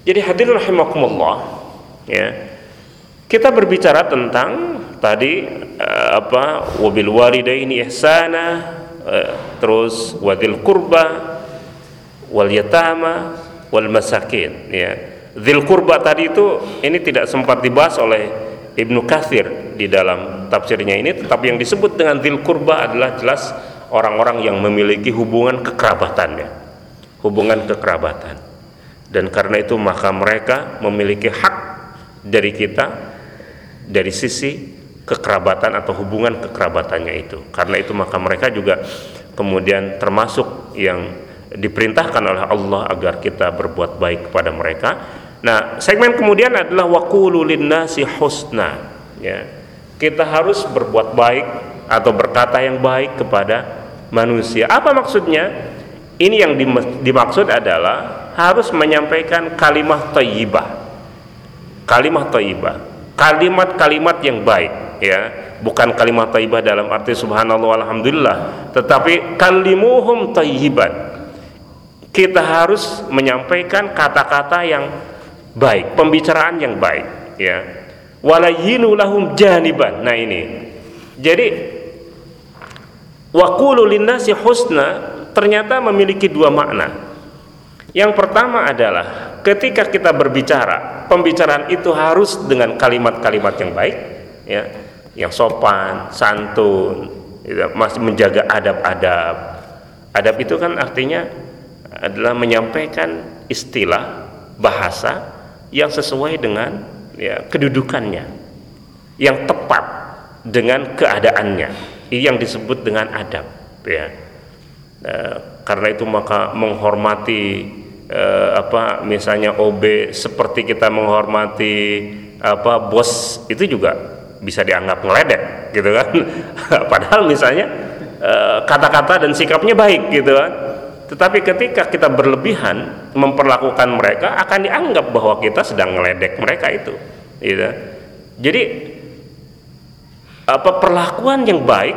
Jadi hadirin rahimakumullah ya. Kita berbicara tentang tadi uh, apa wabil walidaini ihsana uh, terus wadil kurba wal yatama wal masakin ya. Dzil kurba tadi itu ini tidak sempat dibahas oleh Ibnu Katsir di dalam tafsirnya ini tetapi yang disebut dengan dzil kurba adalah jelas orang-orang yang memiliki hubungan kekerabatannya. Hubungan kekerabatan. Dan karena itu maka mereka memiliki hak dari kita dari sisi kekerabatan atau hubungan kekerabatannya itu. Karena itu maka mereka juga kemudian termasuk yang diperintahkan oleh Allah agar kita berbuat baik kepada mereka nah segmen kemudian adalah waqulu linnasi husna ya kita harus berbuat baik atau berkata yang baik kepada manusia. Apa maksudnya? Ini yang dimaksud adalah harus menyampaikan kalimat thayyibah. Kalimat thayyibah. Kalimat-kalimat yang baik, ya. Bukan kalimat thayyibah dalam arti subhanallah alhamdulillah, tetapi kalimuhum thayyiban. Kita harus menyampaikan kata-kata yang baik, pembicaraan yang baik, ya. Walayinu lahum janiban. Nah ini. Jadi waqulu linnasi husna ternyata memiliki dua makna. Yang pertama adalah ketika kita berbicara pembicaraan itu harus dengan kalimat-kalimat yang baik ya. Yang sopan santun ya, masih menjaga adab-adab. Adab itu kan artinya adalah menyampaikan istilah bahasa yang sesuai dengan ya, kedudukannya yang tepat dengan keadaannya. Ini yang disebut dengan adab ya. E, karena itu maka menghormati e, apa misalnya OB seperti kita menghormati apa bos itu juga bisa dianggap ngeledek gitu kan. Padahal misalnya eh, kata-kata dan sikapnya baik gitu kan tetapi ketika kita berlebihan memperlakukan mereka akan dianggap bahwa kita sedang ngeledek mereka itu. Gitu. Jadi apa perlakuan yang baik,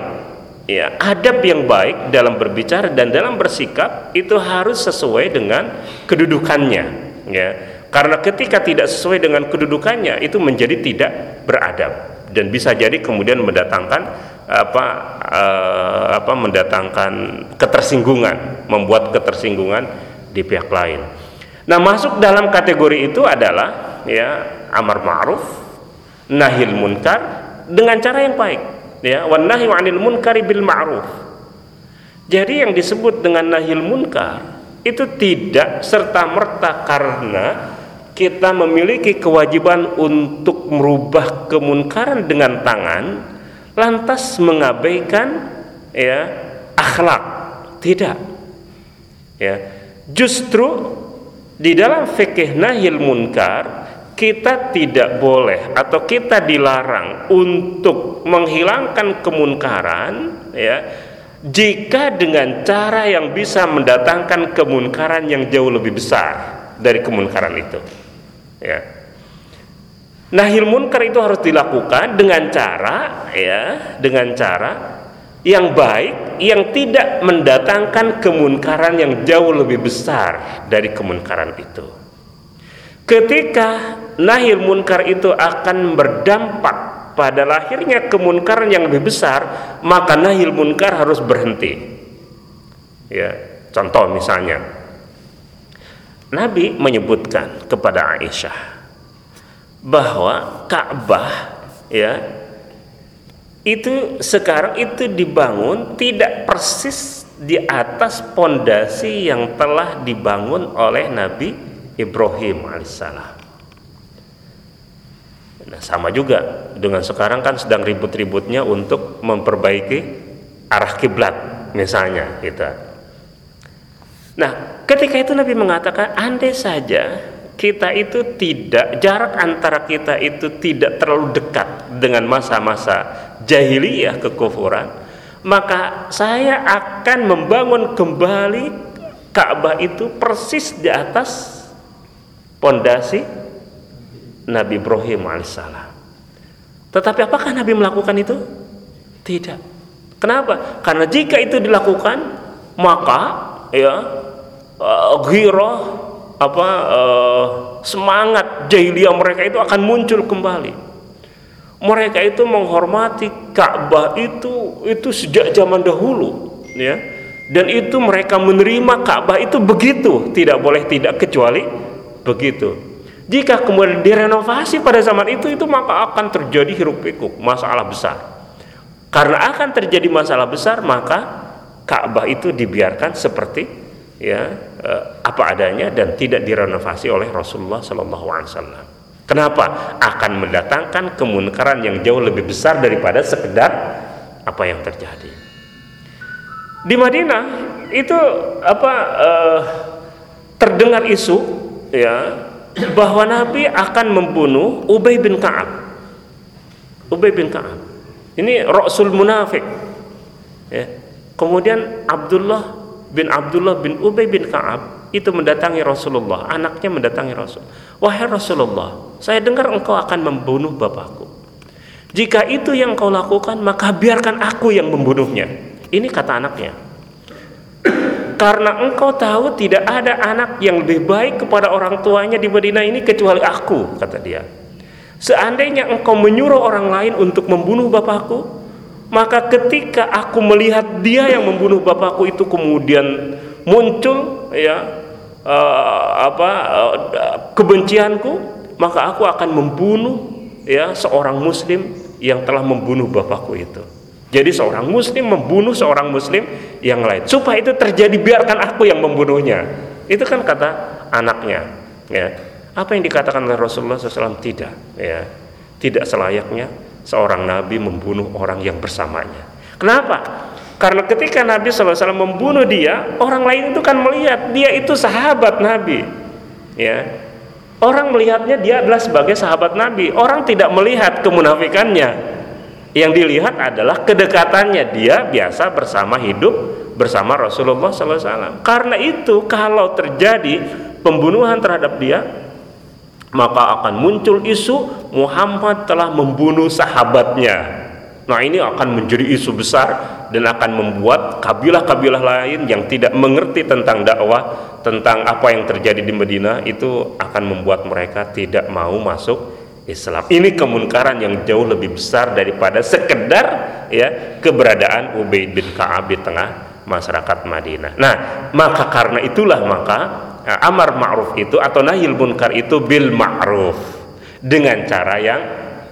ya adab yang baik dalam berbicara dan dalam bersikap itu harus sesuai dengan kedudukannya, ya. Karena ketika tidak sesuai dengan kedudukannya itu menjadi tidak beradab dan bisa jadi kemudian mendatangkan apa uh, apa mendatangkan ketersinggungan, membuat ketersinggungan di pihak lain. Nah, masuk dalam kategori itu adalah ya amar ma'ruf, nahil munkar dengan cara yang baik, ya wan nahyu 'anil munkari bil ma'ruf. Jadi yang disebut dengan nahil munkar itu tidak serta merta karena kita memiliki kewajiban untuk merubah kemunkaran dengan tangan lantas mengabaikan ya akhlak? Tidak. Ya justru di dalam fikih nahil munkar kita tidak boleh atau kita dilarang untuk menghilangkan kemunkaran ya jika dengan cara yang bisa mendatangkan kemunkaran yang jauh lebih besar dari kemunkaran itu. Ya Nahil munkar itu harus dilakukan dengan cara ya, dengan cara yang baik yang tidak mendatangkan kemunkaran yang jauh lebih besar dari kemunkaran itu. Ketika nahil munkar itu akan berdampak pada lahirnya kemunkaran yang lebih besar, maka nahil munkar harus berhenti. Ya, contoh misalnya Nabi menyebutkan kepada Aisyah bahwa Ka'bah ya itu sekarang itu dibangun tidak persis di atas pondasi yang telah dibangun oleh Nabi Ibrahim alaihissalam. Nah, sama juga dengan sekarang kan sedang ribut-ributnya untuk memperbaiki arah kiblat misalnya gitu. Nah, ketika itu Nabi mengatakan andai saja kita itu tidak jarak antara kita itu tidak terlalu dekat dengan masa-masa jahiliyah kekufuran maka saya akan membangun kembali Ka'bah itu persis di atas pondasi Nabi Ibrahim alaihissalam tetapi apakah Nabi melakukan itu? Tidak. Kenapa? Karena jika itu dilakukan, maka ya uh, ghirah apa uh, semangat jahiliyah mereka itu akan muncul kembali. Mereka itu menghormati Ka'bah itu itu sejak zaman dahulu, ya. Dan itu mereka menerima Ka'bah itu begitu, tidak boleh tidak kecuali begitu. Jika kemudian direnovasi pada zaman itu itu maka akan terjadi hiruk pikuk, masalah besar. Karena akan terjadi masalah besar, maka Ka'bah itu dibiarkan seperti ya eh, apa adanya dan tidak direnovasi oleh Rasulullah Shallallahu Alaihi Wasallam. Kenapa? Akan mendatangkan kemunkaran yang jauh lebih besar daripada sekedar apa yang terjadi. Di Madinah itu apa eh, terdengar isu ya bahwa Nabi akan membunuh Ubay bin Ka'ab. Ubay bin Ka'ab ini Rasul munafik. Ya. Kemudian Abdullah bin Abdullah bin Ubay bin Ka'ab itu mendatangi Rasulullah, anaknya mendatangi Rasul. Wahai Rasulullah, saya dengar engkau akan membunuh bapakku. Jika itu yang kau lakukan, maka biarkan aku yang membunuhnya. Ini kata anaknya. Karena engkau tahu tidak ada anak yang lebih baik kepada orang tuanya di Madinah ini kecuali aku, kata dia. Seandainya engkau menyuruh orang lain untuk membunuh bapakku, maka ketika aku melihat dia yang membunuh bapakku itu kemudian muncul ya uh, apa uh, kebencianku, maka aku akan membunuh ya seorang muslim yang telah membunuh bapakku itu. Jadi seorang muslim membunuh seorang muslim yang lain. Supaya itu terjadi biarkan aku yang membunuhnya. Itu kan kata anaknya, ya. Apa yang dikatakan oleh Rasulullah SAW tidak, ya, tidak selayaknya seorang nabi membunuh orang yang bersamanya. Kenapa? Karena ketika Nabi SAW membunuh dia, orang lain itu kan melihat dia itu sahabat Nabi, ya. Orang melihatnya dia adalah sebagai sahabat Nabi. Orang tidak melihat kemunafikannya. Yang dilihat adalah kedekatannya dia biasa bersama hidup bersama Rasulullah SAW. Karena itu kalau terjadi pembunuhan terhadap dia, maka akan muncul isu Muhammad telah membunuh sahabatnya. Nah, ini akan menjadi isu besar dan akan membuat kabilah-kabilah lain yang tidak mengerti tentang dakwah, tentang apa yang terjadi di Medina itu akan membuat mereka tidak mau masuk Islam. Ini kemunkaran yang jauh lebih besar daripada sekedar ya keberadaan Ubaid bin Ka'ab di tengah masyarakat Madinah. Nah, maka karena itulah maka Amar ma'ruf itu atau nahil munkar itu bil ma'ruf. Dengan cara yang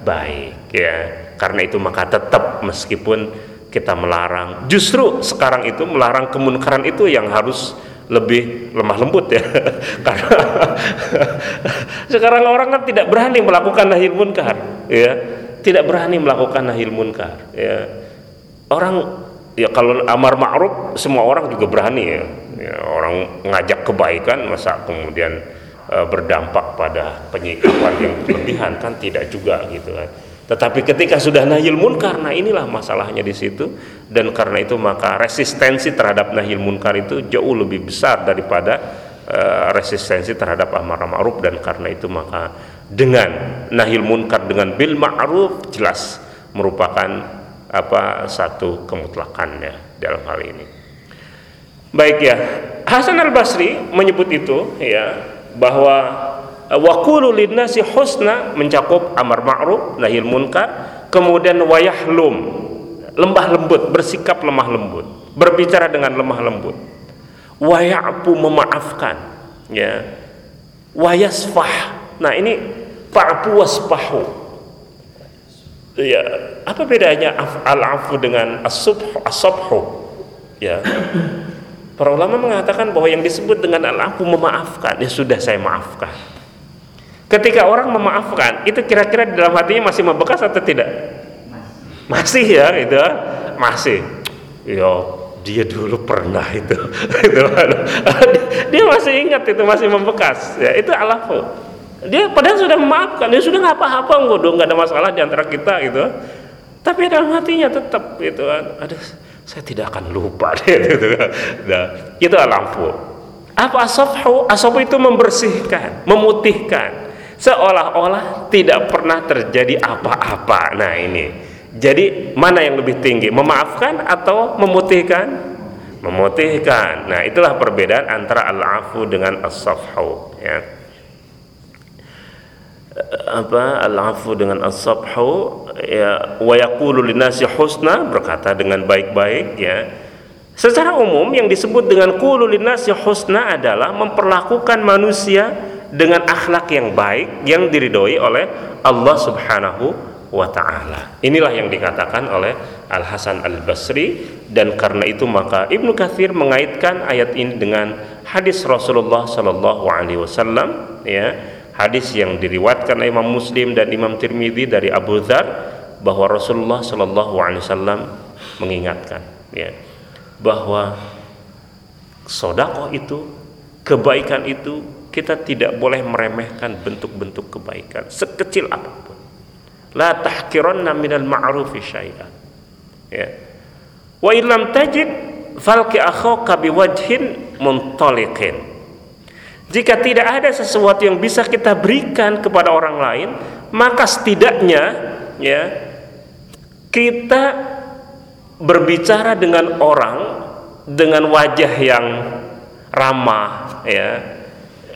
baik ya. Karena itu maka tetap meskipun kita melarang, justru sekarang itu melarang kemunkaran itu yang harus lebih lemah lembut ya. Karena sekarang orang kan tidak berani melakukan nahil munkar ya. Tidak berani melakukan nahil munkar ya. Orang ya kalau amar ma'ruf semua orang juga berani ya ya, orang ngajak kebaikan masa kemudian e, berdampak pada penyikapan yang berlebihan kan tidak juga gitu kan. Tetapi ketika sudah nahil munkar nah inilah masalahnya di situ. Dan karena itu maka resistensi terhadap nahil munkar itu jauh lebih besar daripada e, resistensi terhadap amar ma'ruf. Dan karena itu maka dengan nahil munkar dengan bil ma'ruf jelas merupakan apa satu kemutlakannya dalam hal ini Baik ya, Hasan Al Basri menyebut itu ya bahwa eh, wakulu linnasi husna mencakup amar ma'ruf nahi munkar, kemudian wayahlum lembah lembut, bersikap lemah lembut, berbicara dengan lemah lembut. Wayafu memaafkan, ya. Wayasfah. Nah, ini fa'fu wasfahu. Ya, apa bedanya al-afu dengan as-subhu? As-subhu. Ya. Para ulama mengatakan bahwa yang disebut dengan al-afu memaafkan, ya sudah saya maafkan. Ketika orang memaafkan, itu kira-kira di dalam hatinya masih membekas atau tidak? Masih ya, itu masih. Ya, dia dulu pernah itu. dia masih ingat itu masih membekas. Ya, itu al-afu. Dia padahal sudah memaafkan, dia sudah nggak apa-apa enggak ada masalah di antara kita gitu. Tapi dalam hatinya tetap gitu kan. Saya tidak akan lupa gitu nah, itu alamfu apa asofhu asofhu itu membersihkan memutihkan. Seolah-olah tidak pernah terjadi apa-apa. Nah ini. Jadi mana yang lebih tinggi, memaafkan atau memutihkan? Memutihkan. Nah, itulah perbedaan antara al-afu dengan as-safhu ya. Apa al-afu dengan as-safhu ya wa yaqulu linasi husna berkata dengan baik-baik ya. Secara umum yang disebut dengan qulu linasi husna adalah memperlakukan manusia dengan akhlak yang baik yang diridhoi oleh Allah Subhanahu wa taala. Inilah yang dikatakan oleh Al Hasan Al Basri dan karena itu maka Ibnu Katsir mengaitkan ayat ini dengan hadis Rasulullah sallallahu alaihi wasallam ya. Hadis yang diriwatkan oleh Imam Muslim dan Imam Tirmidzi dari Abu Dzar bahwa Rasulullah sallallahu alaihi wasallam mengingatkan ya bahwa sodako itu kebaikan itu kita tidak boleh meremehkan bentuk-bentuk kebaikan sekecil apa pun. La tahkiranna minal ma'rufi syai'an ya. Wa illam tajid falki akhaka biwajhin muntaliqin jika tidak ada sesuatu yang bisa kita berikan kepada orang lain maka setidaknya ya kita berbicara dengan orang dengan wajah yang ramah ya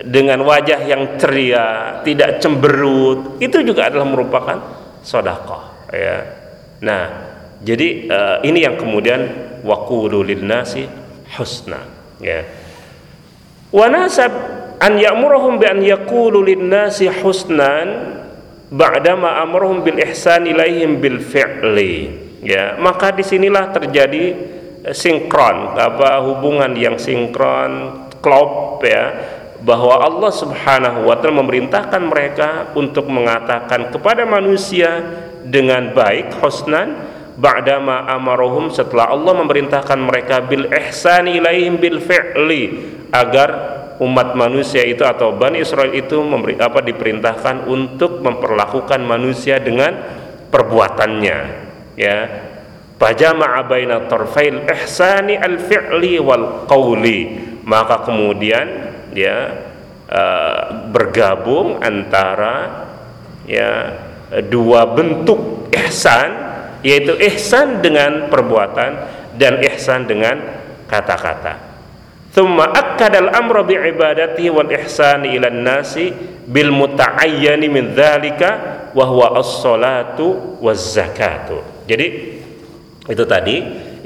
dengan wajah yang ceria, tidak cemberut, itu juga adalah merupakan sodakoh ya. Nah jadi uh, ini yang kemudian waqulu nasi husna ya. Wa nasab an ya'muruhum bi an yaqulu nasi husnan ba'dama amruhum bil ihsan ilaihim bil fi'li. Ya maka di sinilah terjadi eh, sinkron apa hubungan yang sinkron klop ya bahwa Allah Subhanahu wa taala memerintahkan mereka untuk mengatakan kepada manusia dengan baik husnan ba'dama amarohum setelah Allah memerintahkan mereka bil ihsani ilaihim bil fi'li agar umat manusia itu atau Bani Israel itu memberi, apa diperintahkan untuk memperlakukan manusia dengan perbuatannya ya pajama baina tarfail ihsani al fi'li wal qawli maka kemudian ya uh, bergabung antara ya dua bentuk ihsan yaitu ihsan dengan perbuatan dan ihsan dengan kata-kata. Thumma akkada al-amra bi ibadatihi wal ihsani ila nasi bil muta'ayyani min dzalika wa huwa as-salatu waz zakatu. Jadi itu tadi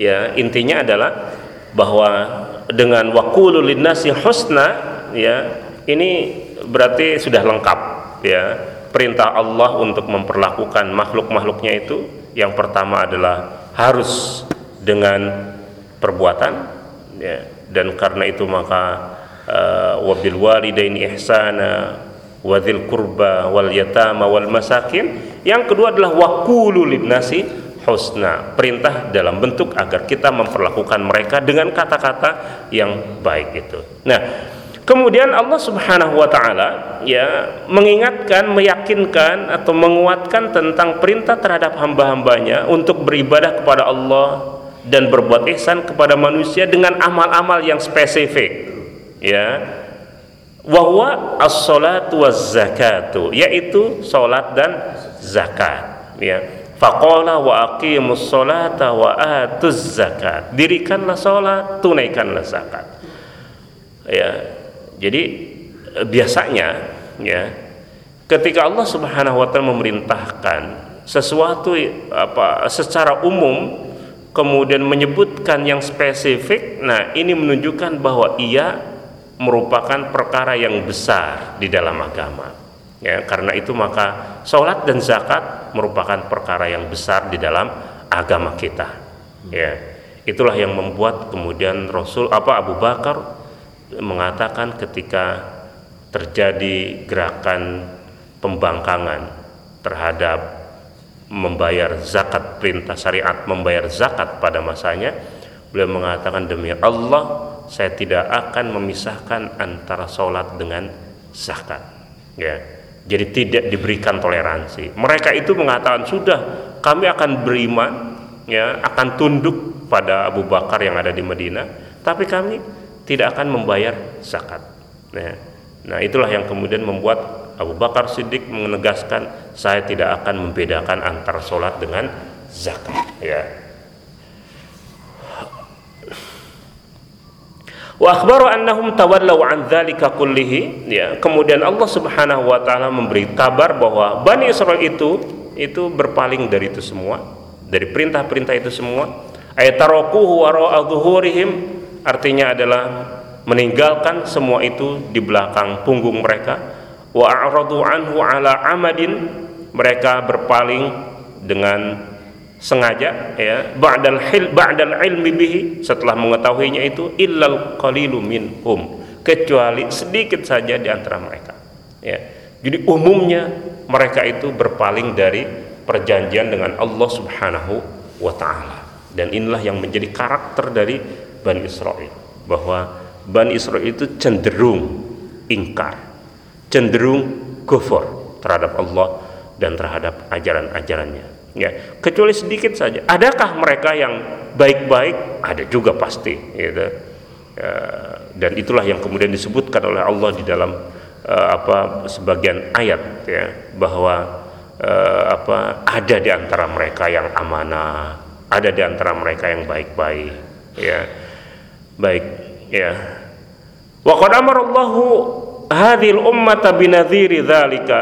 ya intinya adalah bahwa dengan waqulu linnasi husna ya ini berarti sudah lengkap ya perintah Allah untuk memperlakukan makhluk-makhluknya itu yang pertama adalah harus dengan perbuatan ya dan karena itu maka uh, wabil walidaini ihsana wadil kurba wal yatama wal masakin. Yang kedua adalah wakulu nasi husna. Perintah dalam bentuk agar kita memperlakukan mereka dengan kata-kata yang baik itu. Nah Kemudian Allah Subhanahu wa taala ya mengingatkan, meyakinkan atau menguatkan tentang perintah terhadap hamba-hambanya untuk beribadah kepada Allah dan berbuat ihsan kepada manusia dengan amal-amal yang spesifik. Ya. Wahwa as-salatu waz-zakatu, yaitu salat dan zakat, ya. Faqala wa aqimus salata wa atuz zakat. Dirikanlah salat, tunaikanlah zakat. Ya, jadi biasanya ya ketika Allah Subhanahu wa taala memerintahkan sesuatu apa secara umum kemudian menyebutkan yang spesifik, nah ini menunjukkan bahwa ia merupakan perkara yang besar di dalam agama. Ya, karena itu maka sholat dan zakat merupakan perkara yang besar di dalam agama kita. Ya, itulah yang membuat kemudian Rasul apa Abu Bakar mengatakan ketika terjadi gerakan pembangkangan terhadap membayar zakat perintah syariat membayar zakat pada masanya beliau mengatakan demi Allah saya tidak akan memisahkan antara sholat dengan zakat. Ya. Jadi tidak diberikan toleransi. Mereka itu mengatakan sudah kami akan beriman ya akan tunduk pada Abu Bakar yang ada di Madinah tapi kami tidak akan membayar zakat. Nah, nah itulah yang kemudian membuat Abu Bakar Siddiq menegaskan saya tidak akan membedakan antara sholat dengan zakat. Ya. Wa akhbaru annahum tawallaw an dzalika kullihi. Ya. Kemudian Allah Subhanahu wa taala memberi kabar bahwa Bani Israel itu itu berpaling dari itu semua dari perintah-perintah itu semua. Ayatarokuhu dhuhurihim artinya adalah meninggalkan semua itu di belakang punggung mereka. Wa a'radu anhu ala amadin mereka berpaling dengan sengaja ya. Ba'dal hil ba'dal ilmi bihi setelah mengetahuinya itu illal qalilu minhum kecuali sedikit saja di antara mereka ya. Jadi umumnya mereka itu berpaling dari perjanjian dengan Allah Subhanahu wa taala. Dan inilah yang menjadi karakter dari Bani Israel bahwa Bani Israel itu cenderung ingkar cenderung kufur terhadap Allah dan terhadap ajaran-ajarannya. Ya kecuali sedikit saja. Adakah mereka yang baik-baik? Ada juga pasti gitu. Ya, dan itulah yang kemudian disebutkan oleh Allah di dalam uh, apa sebagian ayat ya bahwa uh, apa ada di antara mereka yang amanah ada di antara mereka yang baik-baik ya. Baik ya. Wa qad amarallahu hadhil ummata binadhiri dzalika.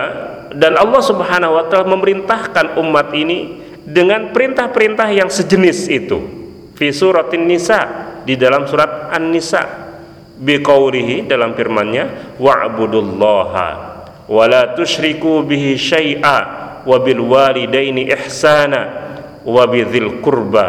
Dan Allah Subhanahu wa taala memerintahkan umat ini dengan perintah-perintah yang sejenis itu. Fi suratin nisa di dalam surat an-nisa. Biqaulihi dalam firman-Nya wa'budullaha wa la tusyriku bihi syai'a wa bil walidaini ihsana wa bidzil qurba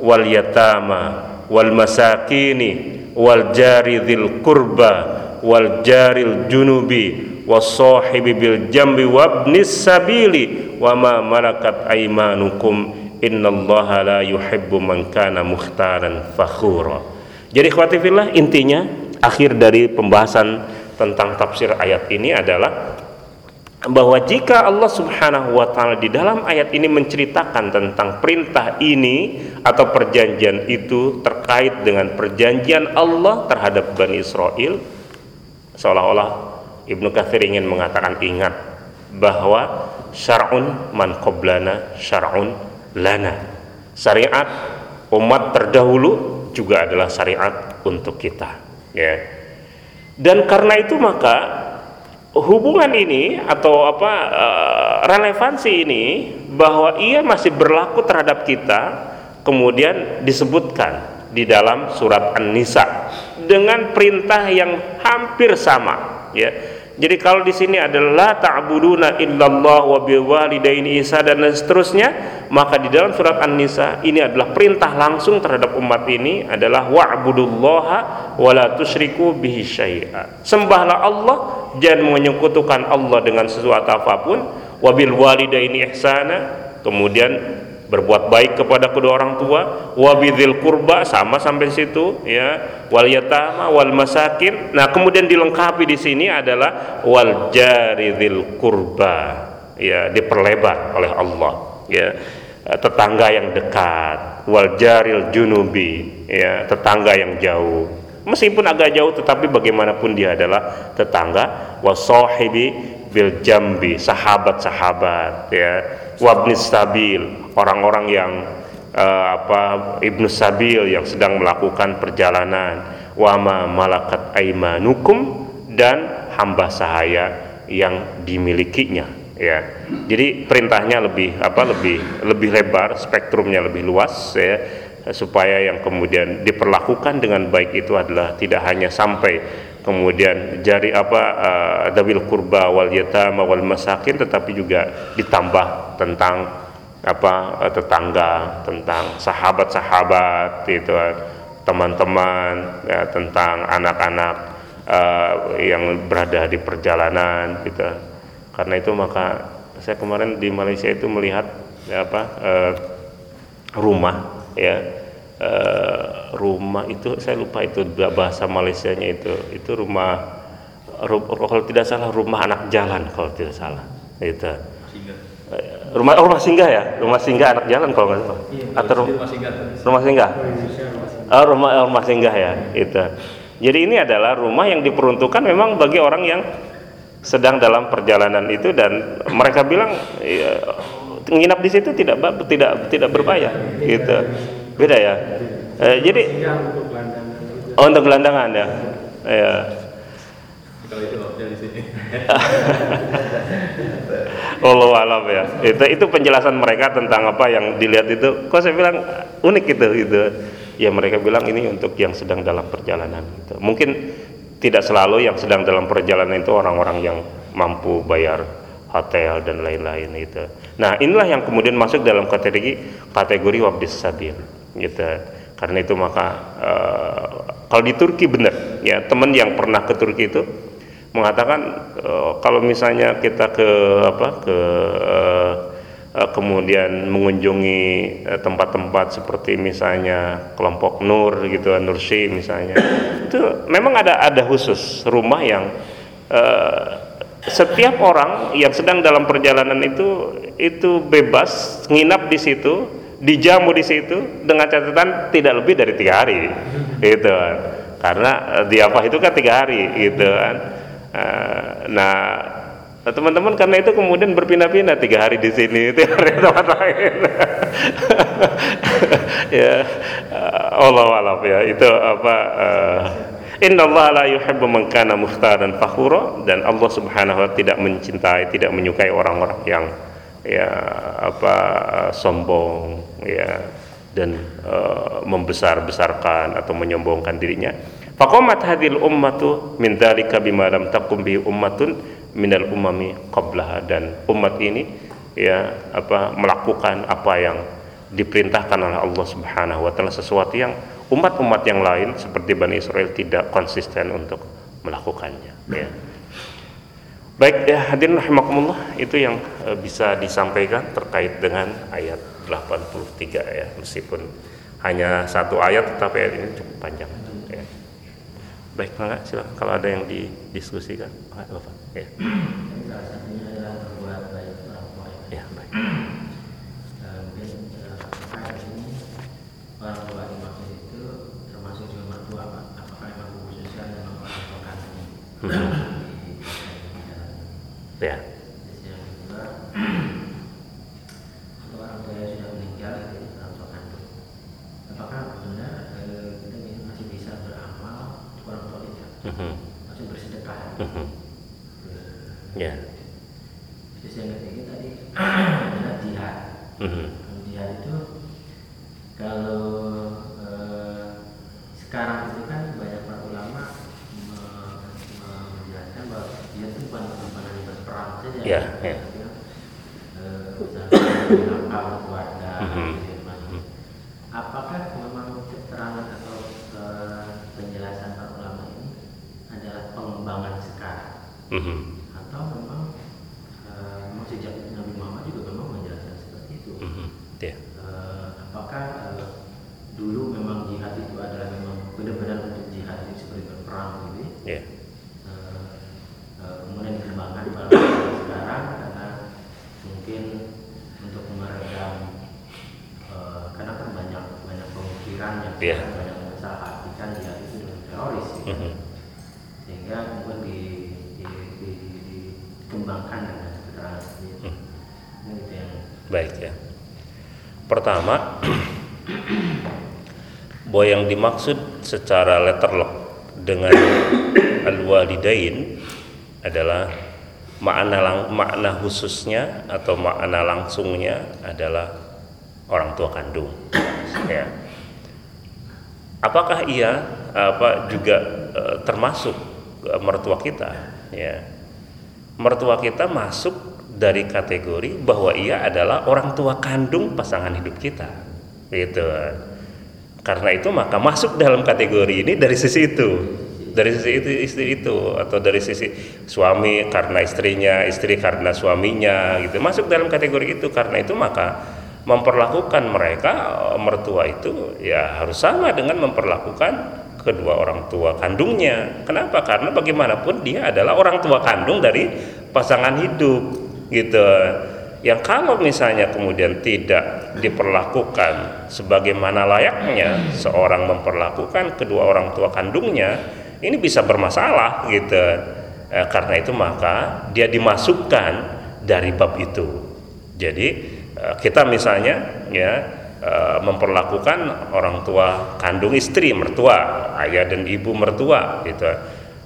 wal yatama wal masakini wal jari dzil qurba wal jaril junubi wasahibi bil jambi wabnis sabili wa ma malakat aimanukum innallaha la yuhibbu man kana mukhtaran fakhura. Jadi khawatifillah intinya akhir dari pembahasan tentang tafsir ayat ini adalah bahwa jika Allah Subhanahu wa taala di dalam ayat ini menceritakan tentang perintah ini atau perjanjian itu terkait dengan perjanjian Allah terhadap Bani Israel seolah-olah Ibnu Katsir ingin mengatakan ingat bahwa syar'un man qablana syar'un lana. Syariat umat terdahulu juga adalah syariat untuk kita, ya. Dan karena itu maka hubungan ini atau apa eh, relevansi ini bahwa ia masih berlaku terhadap kita kemudian disebutkan di dalam surat An-Nisa dengan perintah yang hampir sama ya jadi kalau di sini adalah ta'buduna illallah wa biwalidaini isa dan seterusnya, maka di dalam surat An-Nisa ini adalah perintah langsung terhadap umat ini adalah wa'budullaha wa la tusyriku bihi syai'a. Sembahlah Allah, jangan menyekutukan Allah dengan sesuatu apa pun, wa bil walidaini ihsana, kemudian berbuat baik kepada kedua orang tua wabidzil kurba sama sampai situ ya wal yatama wal masakin. Nah kemudian dilengkapi di sini adalah wal jaridil kurba ya diperlebar oleh Allah ya tetangga yang dekat wal jaril junubi ya tetangga yang jauh. Meskipun agak jauh tetapi bagaimanapun dia adalah tetangga wasahibi bil jambi sahabat-sahabat ya wabnis stabil orang-orang yang uh, apa ibnu sabil yang sedang melakukan perjalanan. Wama malakat aimanukum dan hamba sahaya yang dimilikinya ya. Jadi perintahnya lebih apa lebih lebih lebar spektrumnya lebih luas ya supaya yang kemudian diperlakukan dengan baik itu adalah tidak hanya sampai kemudian jari apa uh, kurba wal yatama wal masakin tetapi juga ditambah tentang apa eh, tetangga tentang sahabat-sahabat itu teman-teman ya, tentang anak-anak uh, yang berada di perjalanan gitu. Karena itu maka saya kemarin di Malaysia itu melihat ya, apa uh, rumah ya rumah itu saya lupa itu bahasa Malaysianya itu. Itu rumah kalau tidak salah rumah anak jalan kalau tidak salah. Itu rumah oh, rumah singgah ya? Rumah singgah anak jalan kalau nggak salah. Iya, atau rumah singgah rumah singgah. oh, rumah rumah singgah ya itu jadi ini adalah rumah yang diperuntukkan memang bagi orang yang sedang dalam perjalanan itu dan mereka bilang ya, nginap di situ tidak tidak tidak berbayar gitu. Beda ya eh, jadi oh, untuk gelandangan ya ya kalau itu di sini Allah alam ya itu itu penjelasan mereka tentang apa yang dilihat itu kok saya bilang unik gitu gitu ya mereka bilang ini untuk yang sedang dalam perjalanan gitu. mungkin tidak selalu yang sedang dalam perjalanan itu orang-orang yang mampu bayar hotel dan lain-lain itu. Nah, inilah yang kemudian masuk dalam kategori kategori wabdis sabil gitu. Karena itu maka uh, kalau di Turki benar ya, teman yang pernah ke Turki itu mengatakan uh, kalau misalnya kita ke apa ke uh, kemudian mengunjungi tempat-tempat seperti misalnya kelompok Nur gitu Nursi misalnya itu memang ada ada khusus rumah yang uh, setiap orang yang sedang dalam perjalanan itu itu bebas nginap di situ dijamu di situ dengan catatan tidak lebih dari tiga hari kan karena eh, di apa itu kan tiga hari gitu kan. Eh, nah teman-teman karena itu kemudian berpindah-pindah tiga hari di sini tiga hari tempat lain. Ya Allah alam ya. Itu apa uh, Innallaha la yuhibbu man kana mukhtaran fakhura dan Allah Subhanahu wa tidak mencintai, tidak menyukai orang-orang yang ya apa sombong ya dan uh, membesar-besarkan atau menyombongkan dirinya. Faqamat hadhil ummatu min dzalika bima lam taqum bi ummatun minal umami qablaha dan umat ini ya apa melakukan apa yang diperintahkan oleh Allah Subhanahu wa taala sesuatu yang umat-umat yang lain seperti Bani Israel tidak konsisten untuk melakukannya ya. Baik ya hadirin rahimakumullah itu yang e, bisa disampaikan terkait dengan ayat 83 ya meskipun hanya satu ayat tetapi ayat ini cukup panjang ya. Baik silakan kalau ada yang didiskusikan. Ya baik. ya orang tua yang sudah meninggal itu orang tua kandung apakah benar kita masih bisa beramal orang tua kita masih bersedekah ya terus yang ketiga tadi adalah jihad jihad itu kalau sekarang itu kan banyak para ulama menjelaskan bahwa dia itu bukan bukan hanya berperang saja ya, ya. menangkal keluarga apakah memang keterangan atau penjelasan para ulama ini adalah pengembangan sekarang mm-hmm. atau memang uh, sejak Nabi Muhammad juga memang menjelaskan seperti itu mm-hmm. yeah. uh, apakah uh, dulu memang jihad itu adalah memang benar-benar untuk jihad itu seperti berperang gitu ya. Yeah. Uh, uh, kemudian dikembangkan pada sekarang karena mungkin untuk meredam uh, karena kan banyak banyak pemikiran yang yeah. banyak masalah artikan jihad itu dengan teroris gitu. Mm -hmm. sehingga kemudian di, di, di, di, dikembangkan dengan keterangan seperti itu. Mm. Ini gitu yang baik ya pertama bahwa yang dimaksud secara letterlock dengan al-walidain adalah makna lang, makna khususnya atau makna langsungnya adalah orang tua kandung. Ya. Apakah ia apa juga e, termasuk e, mertua kita? Ya. Mertua kita masuk dari kategori bahwa ia adalah orang tua kandung pasangan hidup kita. Gitu karena itu maka masuk dalam kategori ini dari sisi itu. Dari sisi itu istri itu atau dari sisi suami karena istrinya istri karena suaminya gitu. Masuk dalam kategori itu. Karena itu maka memperlakukan mereka mertua itu ya harus sama dengan memperlakukan kedua orang tua kandungnya. Kenapa? Karena bagaimanapun dia adalah orang tua kandung dari pasangan hidup gitu yang kalau misalnya kemudian tidak diperlakukan sebagaimana layaknya seorang memperlakukan kedua orang tua kandungnya ini bisa bermasalah gitu. Eh, karena itu maka dia dimasukkan dari bab itu. Jadi uh, kita misalnya ya uh, memperlakukan orang tua kandung istri mertua ayah dan ibu mertua gitu.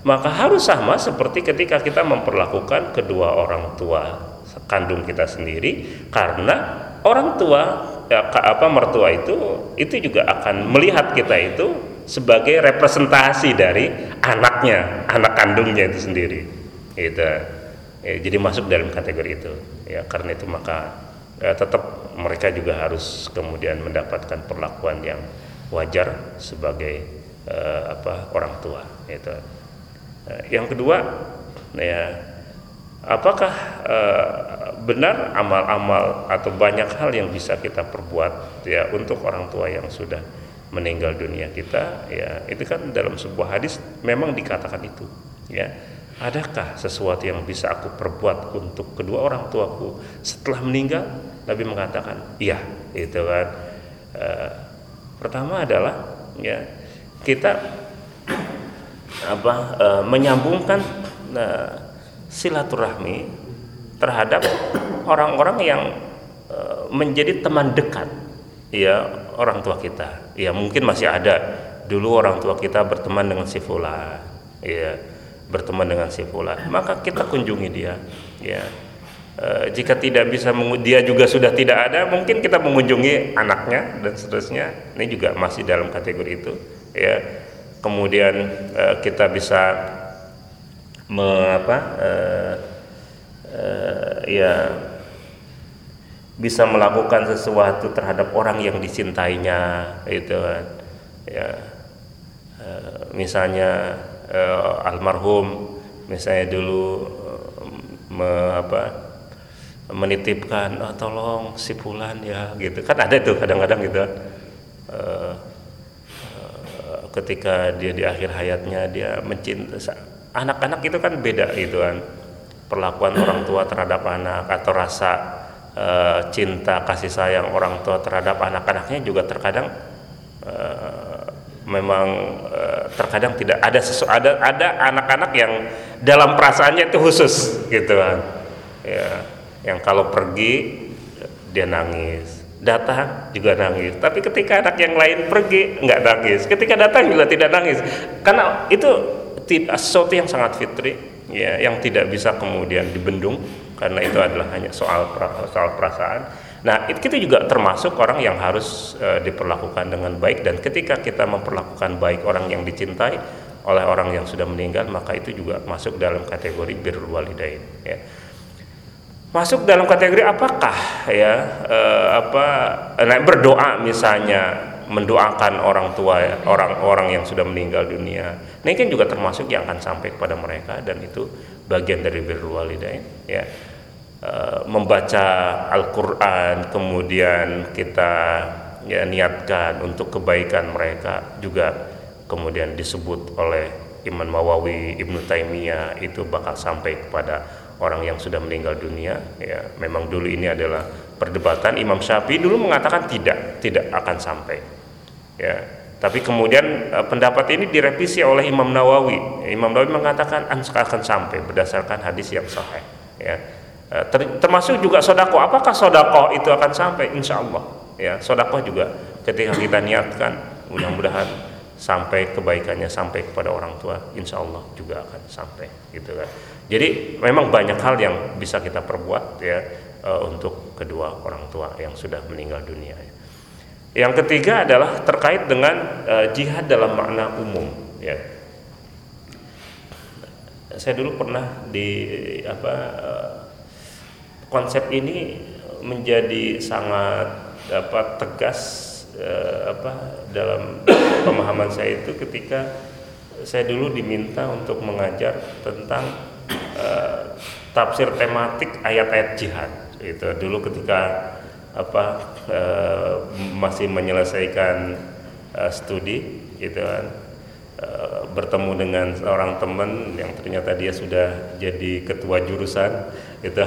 Maka harus sama seperti ketika kita memperlakukan kedua orang tua kandung kita sendiri karena orang tua ya, apa mertua itu itu juga akan melihat kita itu sebagai representasi dari anaknya anak kandungnya itu sendiri. Itu ya, jadi masuk dalam kategori itu. Ya karena itu maka ya, tetap mereka juga harus kemudian mendapatkan perlakuan yang wajar sebagai uh, apa orang tua itu uh, yang kedua ya apakah uh, benar amal-amal atau banyak hal yang bisa kita perbuat ya untuk orang tua yang sudah meninggal dunia kita? Ya itu kan dalam sebuah hadis memang dikatakan itu ya. Adakah sesuatu yang bisa aku perbuat untuk kedua orang tuaku setelah meninggal? Nabi mengatakan iya itu kan. E, pertama adalah ya kita apa e, menyambungkan e, silaturahmi terhadap orang-orang yang e, menjadi teman dekat ya orang tua kita. Ya mungkin masih ada. Dulu orang tua kita berteman dengan si fulan ya berteman dengan si fulan. Maka kita kunjungi dia ya. E, jika tidak bisa dia juga sudah tidak ada mungkin kita mengunjungi anaknya dan seterusnya. Ini juga masih dalam kategori itu ya. Kemudian e, kita bisa mengapa e, e, ya bisa melakukan sesuatu terhadap orang yang dicintainya itu kan. Ya e, misalnya e, almarhum misalnya dulu me, apa menitipkan oh, tolong si pulan ya gitu. Kan ada tuh kadang-kadang gitu. E, ketika dia di akhir hayatnya dia mencinta anak-anak itu kan beda gitu kan. Perlakuan orang tua terhadap anak atau rasa e, cinta kasih sayang orang tua terhadap anak-anaknya juga terkadang e, memang e, terkadang tidak ada sesu, ada ada anak-anak yang dalam perasaannya itu khusus gitu kan. Ya yang kalau pergi dia nangis. Datang juga nangis. Tapi ketika anak yang lain pergi nggak nangis. Ketika datang juga tidak nangis. Karena itu sesuatu yang sangat fitri ya yang tidak bisa kemudian dibendung karena itu adalah hanya soal soal perasaan. Nah, itu kita juga termasuk orang yang harus e, diperlakukan dengan baik dan ketika kita memperlakukan baik orang yang dicintai oleh orang yang sudah meninggal, maka itu juga masuk dalam kategori birrul walidain ya. Masuk dalam kategori apakah ya e, apa nah, berdoa misalnya mendoakan orang tua orang-orang yang sudah meninggal dunia. Ini kan juga termasuk yang akan sampai kepada mereka dan itu bagian dari birrul walidain ya. E, membaca Al-Qur'an kemudian kita ya niatkan untuk kebaikan mereka juga kemudian disebut oleh Imam Mawawi, Ibnu Taimiyah itu bakal sampai kepada orang yang sudah meninggal dunia ya. Memang dulu ini adalah perdebatan Imam Syafi'i dulu mengatakan tidak, tidak akan sampai ya. Tapi kemudian uh, pendapat ini direvisi oleh Imam Nawawi. Imam Nawawi mengatakan akan sampai berdasarkan hadis yang sahih. Ya. Ter, termasuk juga sodako apakah sodako itu akan sampai? Insya Allah. Ya sodako juga ketika kita niatkan mudah-mudahan sampai kebaikannya sampai kepada orang tua insya Allah juga akan sampai gitu kan. Jadi memang banyak hal yang bisa kita perbuat ya uh, untuk kedua orang tua yang sudah meninggal dunia ya. Yang ketiga adalah terkait dengan uh, jihad dalam makna umum ya. Saya dulu pernah di apa uh, konsep ini menjadi sangat apa tegas uh, apa dalam pemahaman saya itu ketika saya dulu diminta untuk mengajar tentang uh, tafsir tematik ayat-ayat jihad itu dulu ketika apa e, masih menyelesaikan e, studi gitu kan. E, bertemu dengan seorang teman yang ternyata dia sudah jadi ketua jurusan gitu.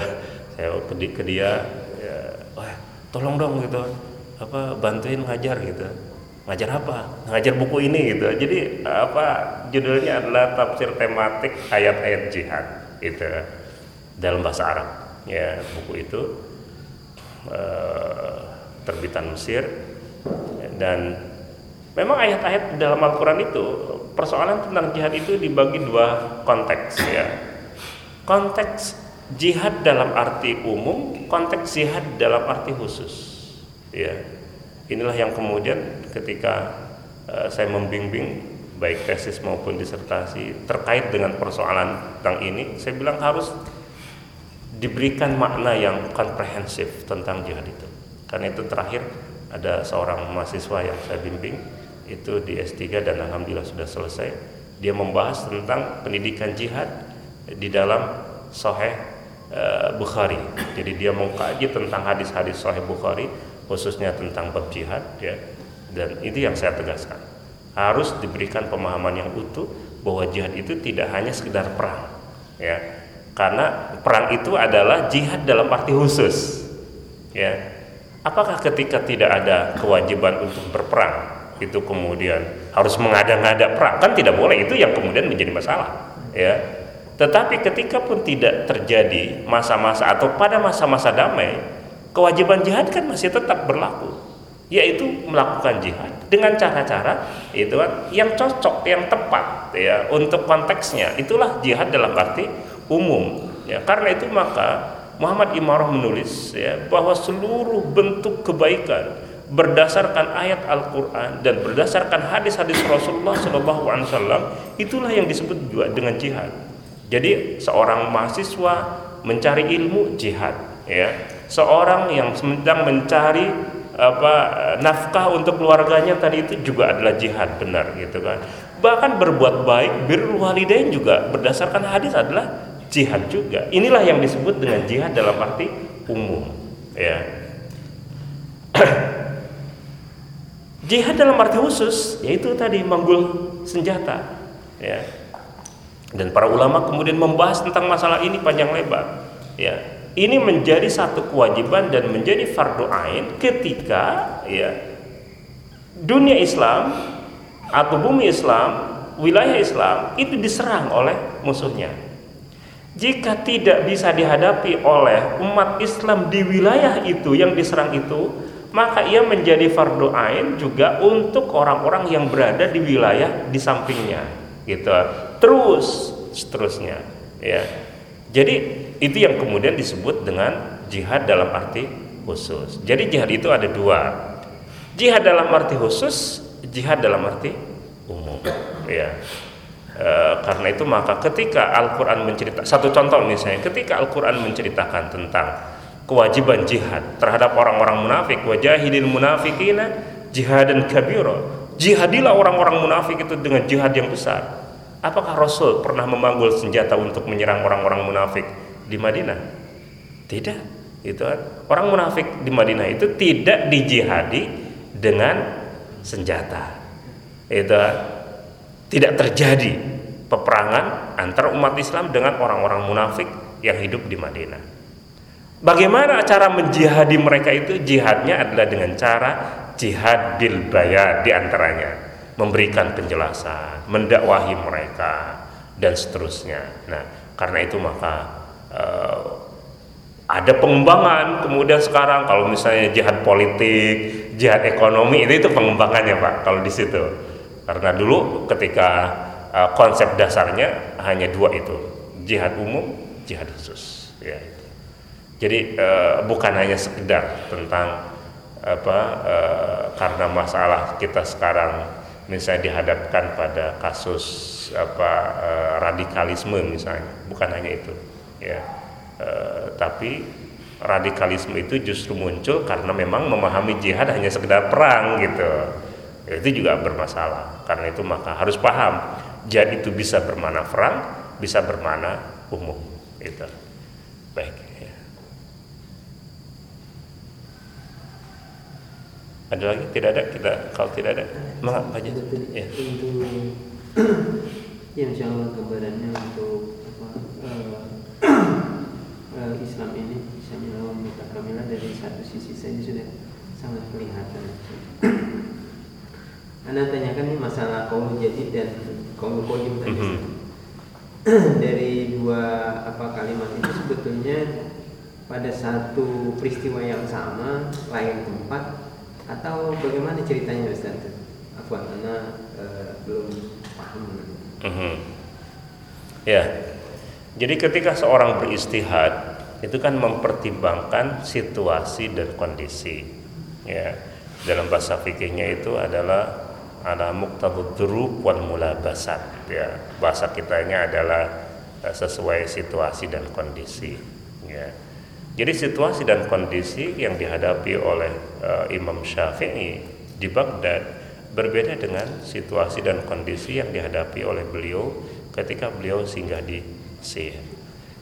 Saya ke, ke dia ya, oh, tolong dong gitu. Apa bantuin ngajar gitu. Ngajar apa? Ngajar buku ini gitu. Jadi apa judulnya adalah tafsir tematik ayat-ayat jihad itu dalam bahasa Arab ya buku itu uh, terbitan Mesir. Dan memang ayat-ayat dalam Al-Quran itu persoalan tentang jihad itu dibagi dua konteks ya. Konteks jihad dalam arti umum konteks jihad dalam arti khusus ya. Inilah yang kemudian ketika uh, saya membimbing baik tesis maupun disertasi terkait dengan persoalan tentang ini saya bilang harus diberikan makna yang komprehensif tentang jihad itu. Karena itu terakhir ada seorang mahasiswa yang saya bimbing itu di S3 dan alhamdulillah sudah selesai. Dia membahas tentang pendidikan jihad di dalam Sahih uh, Bukhari. Jadi dia mengkaji tentang hadis-hadis Sahih Bukhari khususnya tentang bab jihad ya. Dan itu yang saya tegaskan. Harus diberikan pemahaman yang utuh bahwa jihad itu tidak hanya sekedar perang ya karena perang itu adalah jihad dalam arti khusus. Ya. Apakah ketika tidak ada kewajiban untuk berperang itu kemudian harus mengada-ngada perang? Kan tidak boleh itu yang kemudian menjadi masalah. Ya. Tetapi ketika pun tidak terjadi masa-masa atau pada masa-masa damai kewajiban jihad kan masih tetap berlaku. Yaitu melakukan jihad dengan cara-cara itu kan yang cocok, yang tepat ya untuk konteksnya. Itulah jihad dalam arti umum. Ya, karena itu maka Muhammad Imarah menulis ya bahwa seluruh bentuk kebaikan berdasarkan ayat Al-Qur'an dan berdasarkan hadis-hadis Rasulullah Shallallahu alaihi wasallam itulah yang disebut juga dengan jihad. Jadi seorang mahasiswa mencari ilmu jihad ya. Seorang yang sedang mencari apa nafkah untuk keluarganya tadi itu juga adalah jihad benar gitu kan bahkan berbuat baik birrul walidain juga berdasarkan hadis adalah jihad juga. Inilah yang disebut dengan jihad dalam arti umum ya. Jihad dalam arti khusus yaitu tadi manggul senjata ya. Dan para ulama kemudian membahas tentang masalah ini panjang lebar ya. Ini menjadi satu kewajiban dan menjadi fardu ain ketika ya dunia Islam atau bumi Islam, wilayah Islam itu diserang oleh musuhnya. Jika tidak bisa dihadapi oleh umat Islam di wilayah itu yang diserang itu, maka ia menjadi fardu ain juga untuk orang-orang yang berada di wilayah di sampingnya, gitu. Terus seterusnya, ya. Jadi itu yang kemudian disebut dengan jihad dalam arti khusus. Jadi jihad itu ada dua. Jihad dalam arti khusus, jihad dalam arti umum. Ya. E, karena itu maka ketika Al-Qur'an menceritakan satu contoh misalnya ketika Al-Qur'an menceritakan tentang kewajiban jihad terhadap orang-orang munafik wajahidil munafikina jihadan kabiro jihadilah orang-orang munafik itu dengan jihad yang besar apakah Rasul pernah memanggul senjata untuk menyerang orang-orang munafik di Madinah? Tidak. Itu kan orang munafik di Madinah itu tidak dijihadi dengan senjata. Itu kan? tidak terjadi peperangan antara umat Islam dengan orang-orang munafik yang hidup di Madinah. Bagaimana cara menjihadi mereka itu? Jihadnya adalah dengan cara jihad bil bayar di antaranya, memberikan penjelasan, mendakwahi mereka dan seterusnya. Nah, karena itu maka uh, ada pengembangan kemudian sekarang kalau misalnya jihad politik jihad ekonomi itu itu pengembangannya pak kalau di situ karena dulu ketika uh, konsep dasarnya hanya dua itu. Jihad umum jihad khusus. Ya jadi uh, bukan hanya sekedar tentang apa uh, karena masalah kita sekarang misalnya dihadapkan pada kasus apa uh, radikalisme misalnya. Bukan hanya itu ya. E, tapi radikalisme itu justru muncul karena memang memahami jihad hanya sekedar perang gitu. Itu juga bermasalah. Karena itu maka harus paham jihad itu bisa bermana perang bisa bermana umum itu baik ya. ada lagi? Tidak ada? Kita kalau tidak ada mengapa aja ya. ya insya Allah gambarannya untuk apa uh, uh, Islam ini bisa melawan mutakamilah dari satu sisi saja sudah sangat kelihatan. Anda tanyakan ini masalah kaum jadi dan kaum kodim tadi. Mm -hmm. dari dua apa kalimat itu sebetulnya pada satu peristiwa yang sama lain tempat atau bagaimana ceritanya Ustaz? Aku karena uh, belum paham. Mm-hmm. Ya, jadi ketika seorang beristihad itu kan mempertimbangkan situasi dan kondisi. Ya, dalam bahasa fikihnya itu adalah ala muqtadud wal mulabasat. Ya, bahasa kitanya adalah eh, sesuai situasi dan kondisi. Ya jadi situasi dan kondisi yang dihadapi oleh uh, Imam Syafi'i di Baghdad berbeda dengan situasi dan kondisi yang dihadapi oleh beliau ketika beliau singgah di Sih.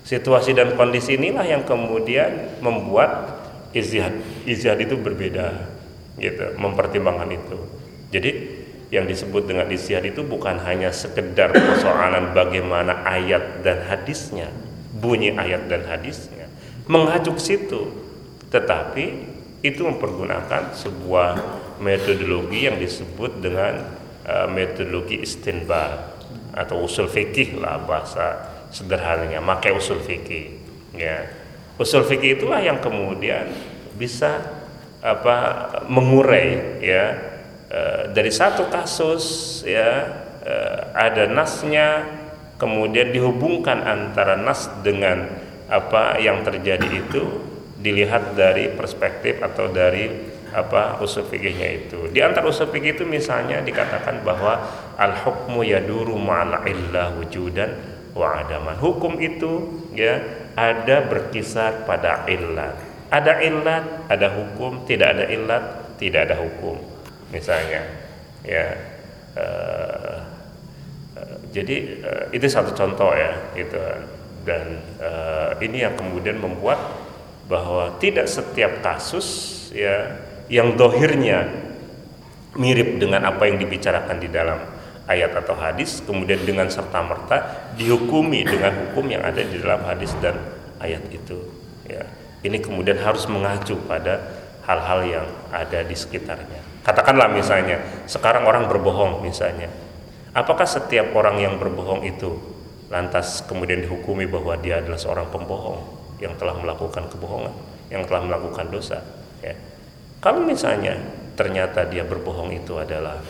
Situasi dan kondisi inilah yang kemudian membuat izihad izihad itu berbeda gitu, mempertimbangkan itu. Jadi yang disebut dengan istihad itu bukan hanya sekedar persoalan bagaimana ayat dan hadisnya, bunyi ayat dan hadisnya mengacu ke situ tetapi itu mempergunakan sebuah metodologi yang disebut dengan uh, metodologi istinbat atau usul fikih lah bahasa sederhananya pakai usul fikih ya. Usul fikih itulah yang kemudian bisa apa mengurai ya uh, dari satu kasus ya uh, ada nasnya kemudian dihubungkan antara nas dengan apa yang terjadi itu dilihat dari perspektif atau dari apa usul fikihnya itu. Di antara usul fikih itu misalnya dikatakan bahwa al hukmu yaduru ma'al illah wujudan wa adaman. Hukum itu ya ada berkisar pada illat. Ada illat, ada hukum, tidak ada illat, tidak ada hukum. Misalnya. Ya uh, jadi uh, itu satu contoh ya itu dan uh, ini yang kemudian membuat bahwa tidak setiap kasus ya yang dohirnya mirip dengan apa yang dibicarakan di dalam ayat atau hadis kemudian dengan serta merta dihukumi dengan hukum yang ada di dalam hadis dan ayat itu ya. Ini kemudian harus mengacu pada hal-hal yang ada di sekitarnya katakanlah misalnya sekarang orang berbohong misalnya apakah setiap orang yang berbohong itu lantas kemudian dihukumi bahwa dia adalah seorang pembohong yang telah melakukan kebohongan, yang telah melakukan dosa. Ya. Kalau misalnya ternyata dia berbohong itu adalah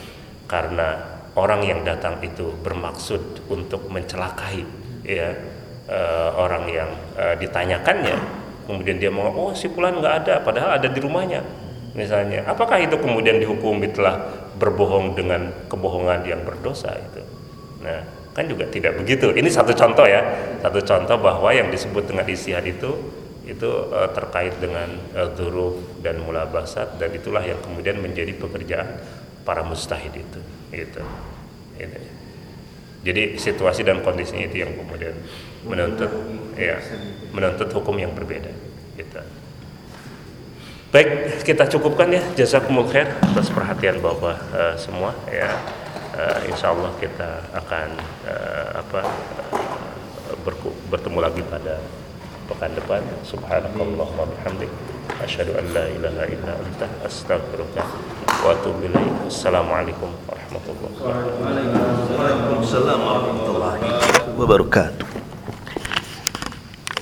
karena orang yang datang itu bermaksud untuk mencelakai ya uh, orang yang uh, ditanyakannya, kemudian dia mau oh si pulan nggak ada, padahal ada di rumahnya. Misalnya, apakah itu kemudian dihukumi telah berbohong dengan kebohongan yang berdosa itu? Nah, kan juga tidak begitu. Ini satu contoh ya. Satu contoh bahwa yang disebut dengan istihad itu itu uh, terkait dengan uh, dan mulabasat dan itulah yang kemudian menjadi pekerjaan para mustahid itu gitu. Ini. jadi situasi dan kondisinya itu yang kemudian menuntut ya menuntut hukum yang berbeda gitu baik kita cukupkan ya. Jazakumul khair atas perhatian bapak uh, semua ya. Uh, insya Allah kita akan uh, apa uh, bertemu lagi pada pekan depan. Subhanakallah wa bihamdik asyhadu an la ilaha illa anta astaghfiruka wa atubu ilaik. Assalamualaikum warahmatullahi wabarakatuh. Warahmatullahi wabarakatuh